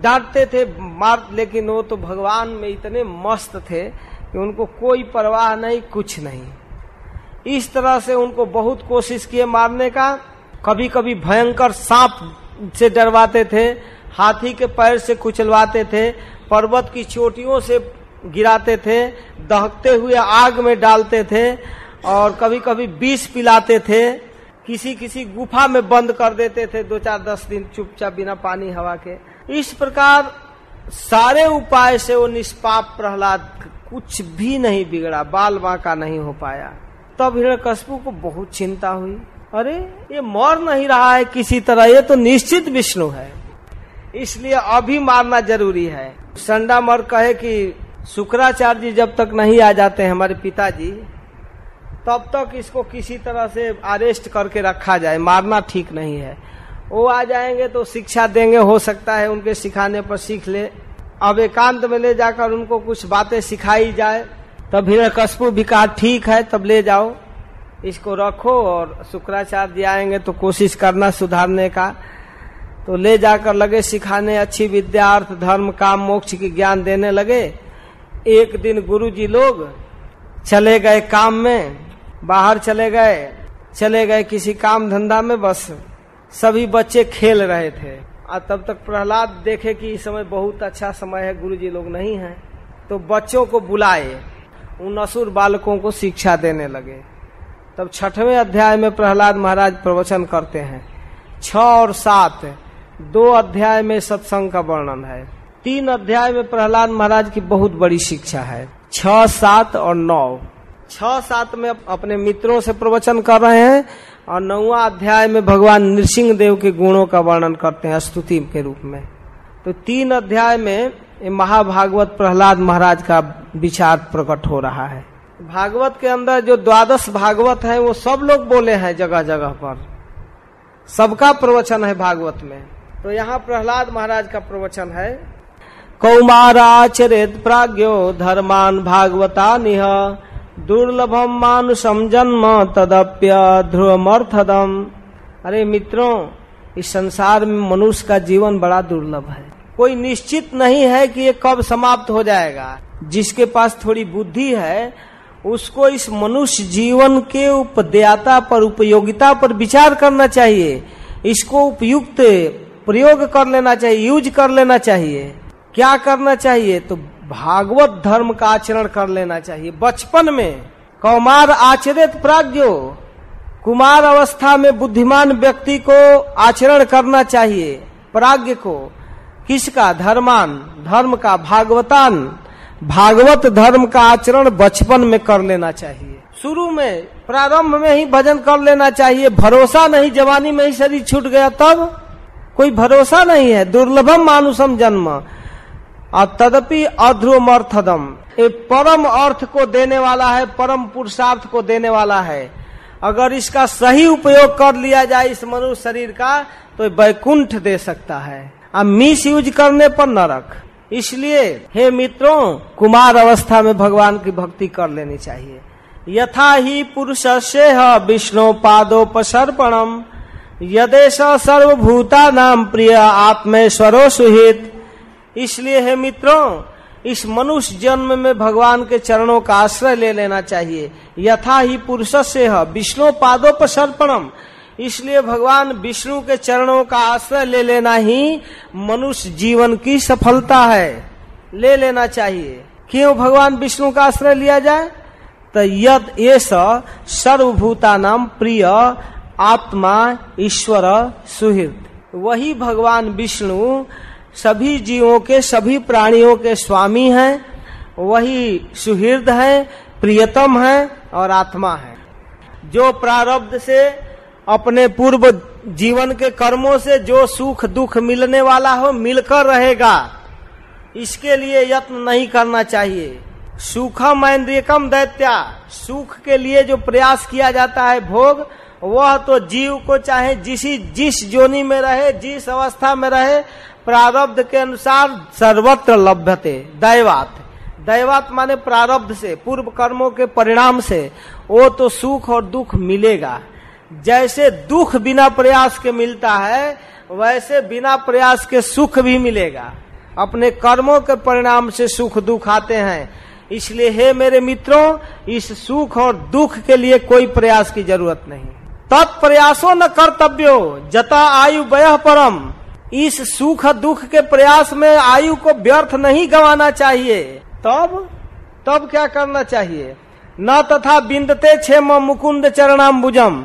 डांटते थे, मार, लेकिन वो तो भगवान में इतने मस्त थे कि उनको कोई परवाह नहीं, कुछ नहीं। इस तरह से उनको बहुत कोशिश किए मारने का। कभी कभी भयंकर सांप से डरवाते थे, हाथी के पैर से कुचलवाते थे, पर्वत की चोटियों से गिराते थे, दहकते हुए आग में डालते थे और कभी कभी विष पिलाते थे। किसी किसी गुफा में बंद कर देते थे दो चार दस दिन चुपचाप बिना पानी हवा के। इस प्रकार सारे उपाय से वो निष्पाप प्रहलाद कुछ भी नहीं बिगड़ा, बाल बांका नहीं हो पाया। तब हिरण्यकश्यपु को बहुत चिंता हुई। अरे, ये मर नहीं रहा है किसी तरह, ये तो निश्चित विष्णु है। इसलिए अभी मारना ज़रूरी है। संडा मर कहे कि, शुक्राचार्य जी, जब तक नहीं आ जाते हैं हमारे पिताजी, तब तक इसको किसी तरह से अरेस्ट करके रखा जाए। मारना ठीक नहीं है। वो आ जाएँगे तो शिक्षा देंगे, हो सकता है उनके सिखाने पर सीख ले। अब एकांत में ले जाकर उनको कुछ बातें सिखाई जाए, तब हिरण कस्पू भी कहा ठीक है, तब ले जाओ। इसको रखो और शुक्राचार्य आएँगे तो कोशिश करना सुधारने का। तो ले जाकर लगे सिखाने, अच्छी विद्या, अर्थ, धर्म, काम, मोक्ष की ज्ञान देने लगे। एक दिन गुरु जी लोग चले गए काम में, बाहर चले गए चले गए किसी काम धंधा में, बस सभी बच्चे खेल रहे थे। और तब तक प्रहलाद देखे कि इस समय बहुत अच्छा समय है गुरु जी लोग नहीं है तो बच्चों को बुलाए। उन असुर बालकों को शिक्षा देने लगे। तब छठवें अध्याय में प्रहलाद महाराज प्रवचन करते हैं, छ और सात, दो अध्याय में सत्संग का वर्णन है। तीन अध्याय में प्रहलाद महाराज की बहुत बड़ी शिक्षा है। छ, सात और नौ। छ, सात में अपने मित्रों से प्रवचन कर रहे हैं और नौवा अध्याय में भगवान नृसिंह देव के गुणों का वर्णन करते हैं स्तुति के रूप में। तो तीन अध्याय में महाभागवत प्रहलाद महाराज का विचार प्रकट हो रहा है। भागवत के अंदर जो द्वादश भागवत है, वो सब लोग बोले हैं जगह जगह पर। सबका प्रवचन है भागवत में। तो यहाँ प्रहलाद महाराज का प्रवचन है, कौमाराचरित प्राज्ञो धर्मान भागवता निह दुर्लभम मानुषम जन्म तदप्य ध्रुवमर्थदम अरे मित्रों, इस संसार में मनुष्य का जीवन बड़ा दुर्लभ है। कोई निश्चित नहीं है कि ये कब समाप्त हो जाएगा। जिसके पास थोड़ी बुद्धि है, उसको इस मनुष्य जीवन के उपदेयता पर, उपयोगिता पर विचार करना चाहिए। इसको उपयुक्त प्रयोग कर लेना चाहिए, यूज़ कर लेना चाहिए। क्या करना चाहिए? तो भागवत धर्म का आचरण कर लेना चाहिए। बचपन में कौमार आचरित प्राज्ञो, कुमार अवस्था में बुद्धिमान व्यक्ति को आचरण करना चाहिए, प्राज्ञ को। किसका? धर्मान, धर्म का भागवतान। भागवत धर्म का आचरण बचपन में कर लेना चाहिए। शुरू में, प्रारंभ में ही भजन कर लेना चाहिए। भरोसा नहीं, जवानी में ही शरीर छूट गया तब। कोई भरोसा नहीं है। दुर्लभम मानुषम जन्म। और तदपि अध्रुव अर्थदम ये परम अर्थ को देने वाला है, परम पुरुषार्थ को देने वाला है। अगर इसका सही उपयोग कर लिया जाए इस मनुष्य शरीर का तो बैकुंठ दे सकता है। अब मिस यूज़ करने पर नरक। इसलिए, हे मित्रों, कुमार अवस्था में भगवान की भक्ति कर लेनी चाहिए। यथा ही पुरुष से विष्णु पादो पादोपसर्पणम यदेश सर्वभूता नाम प्रिय आत्मेश्वरो सुहित। इसलिए है मित्रों, इस मनुष्य जन्म में भगवान के चरणों का आश्रय ले लेना चाहिए। यथा ही पुरुष से है, विष्णु पादों पर सर्पणम इसलिए भगवान विष्णु के चरणों का आश्रय ले लेना ही मनुष्य जीवन की सफलता है। ले लेना चाहिए। क्यों भगवान विष्णु का आश्रय लिया जाए? तो यद ये सर्वभूता नाम प्रिय आत्मा ईश्वर सुहृद वही भगवान विष्णु सभी जीवों के, सभी प्राणियों के स्वामी हैं, वही सुहृद है, प्रियतम है और आत्मा है। जो प्रारब्ध से, अपने पूर्व जीवन के कर्मों से जो सुख दुख मिलने वाला हो, मिलकर रहेगा। इसके लिए यत्न नहीं करना चाहिए। सुखम इंद्रियकम दैत्या। सुख के लिए जो प्रयास किया जाता है भोग, वह तो जीव को चाहे जिस जिस जोनी में रहे, जिस अवस्था में रहे प्रारब्ध के अनुसार सर्वत्र लभ्यते, दैवात। दैवात माने प्रारब्ध से, पूर्व कर्मों के परिणाम से। वो तो सुख और दुख मिलेगा। जैसे दुख बिना प्रयास के मिलता है, वैसे बिना प्रयास के सुख भी मिलेगा। अपने कर्मों के परिणाम से सुख दुख आते हैं। इसलिए हे मेरे मित्रों, इस सुख और दुख के लिए कोई प्रयास की ज़रूरत नहीं। तत्प्रयासो न कर्तव्यो, जता आयु वह परम। इस सुख दुख के प्रयास में आयु को व्यर्थ नहीं गंवाना चाहिए। तब तब क्या करना चाहिए? न तथा बिंदते छे मुकुंद चरणाम बुजम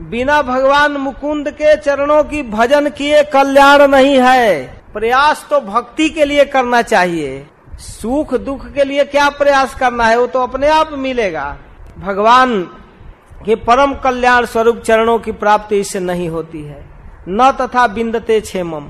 बिना भगवान मुकुंद के चरणों की भजन किए कल्याण नहीं है। प्रयास तो भक्ति के लिए करना चाहिए। सुख दुख के लिए क्या प्रयास करना है? वो तो अपने आप मिलेगा। भगवान के परम कल्याण स्वरूप चरणों की प्राप्ति इससे नहीं होती है। न तथा बिंदते क्षेमम।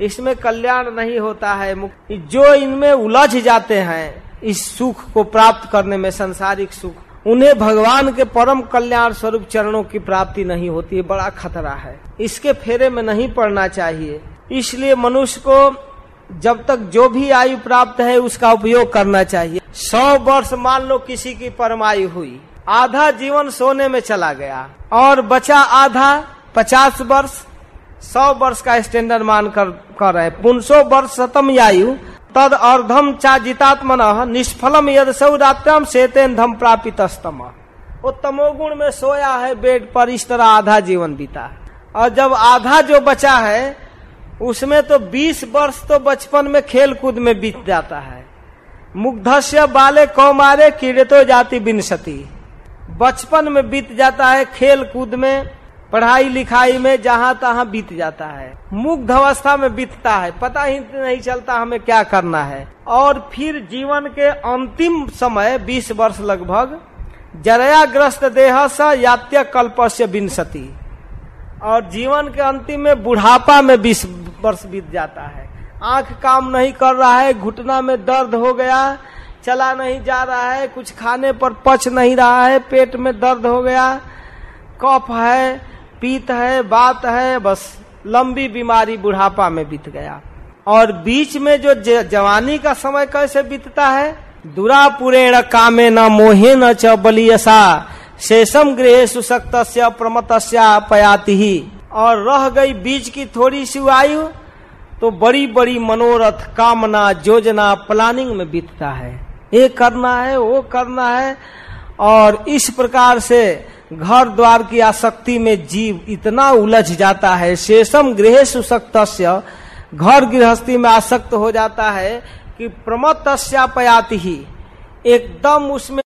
इसमें कल्याण नहीं होता है जो इनमें उलझ जाते हैं, इस सुख को प्राप्त करने में, संसारिक सुख, उन्हें भगवान के परम कल्याण स्वरूप चरणों की प्राप्ति नहीं होती है बड़ा खतरा है। इसके फेरे में नहीं पड़ना चाहिए। इसलिए मनुष्य को जब तक जो भी आयु प्राप्त है, उसका उपयोग करना चाहिए। सौ वर्ष मान लो किसी की परमायु हुई, आधा जीवन सोने में चला गया, और बचा आधा पचास वर्ष सौ वर्ष का स्टैंडर्ड मान कर कर रहे। पुनसो वर्ष सतम आयु तद अर्धम चा जितात्मन, निष्फलम यद सौरात्रम सेतेन धम प्रापित स्तम वो तमोगुण में सोया है बेड पर, इस तरह आधा जीवन बीता और जब आधा जो बचा है, उसमें तो 20 वर्ष तो बचपन में खेल कूद में बीत जाता है। मुग्धस्य बाले कौमारे, कीड़े जाति बिनसती। बचपन में बीत जाता है खेल कूद में पढ़ाई लिखाई में जहाँ तहां बीत जाता है, मुग्ध अवस्था में बीतता है, पता ही नहीं चलता हमें क्या करना है। और फिर जीवन के अंतिम समय 20 वर्ष लगभग, जरयाग्रस्त देह स यात्य कल्प से बिनसती और जीवन के अंतिम में बुढ़ापा में बीस वर्ष बीत जाता है। आँख काम नहीं कर रहा है, घुटना में दर्द हो गया, चला नहीं जा रहा है, कुछ खाने पर पच नहीं रहा है, पेट में दर्द हो गया, कफ है पीत है, बात है, बस लंबी बीमारी बुढ़ापा में बीत गया। और बीच में जो जवानी का समय कैसे बीतता है? दुरापुरेण कामे न मोहे न च बलियसा, शेषम गृह सुशक्त प्रमत पयाति ही। और रह गई बीच की थोड़ी सी आयु तो बड़ी बड़ी मनोरथ, कामना, योजना, प्लानिंग में बीतता है। ये करना है, वो करना है, और इस प्रकार से घर द्वार की आसक्ति में जीव इतना उलझ जाता है, शेषम गृह सुशक्त घर गृहस्थी में आसक्त हो जाता है कि प्रमत पयाति ही। एकदम उसमें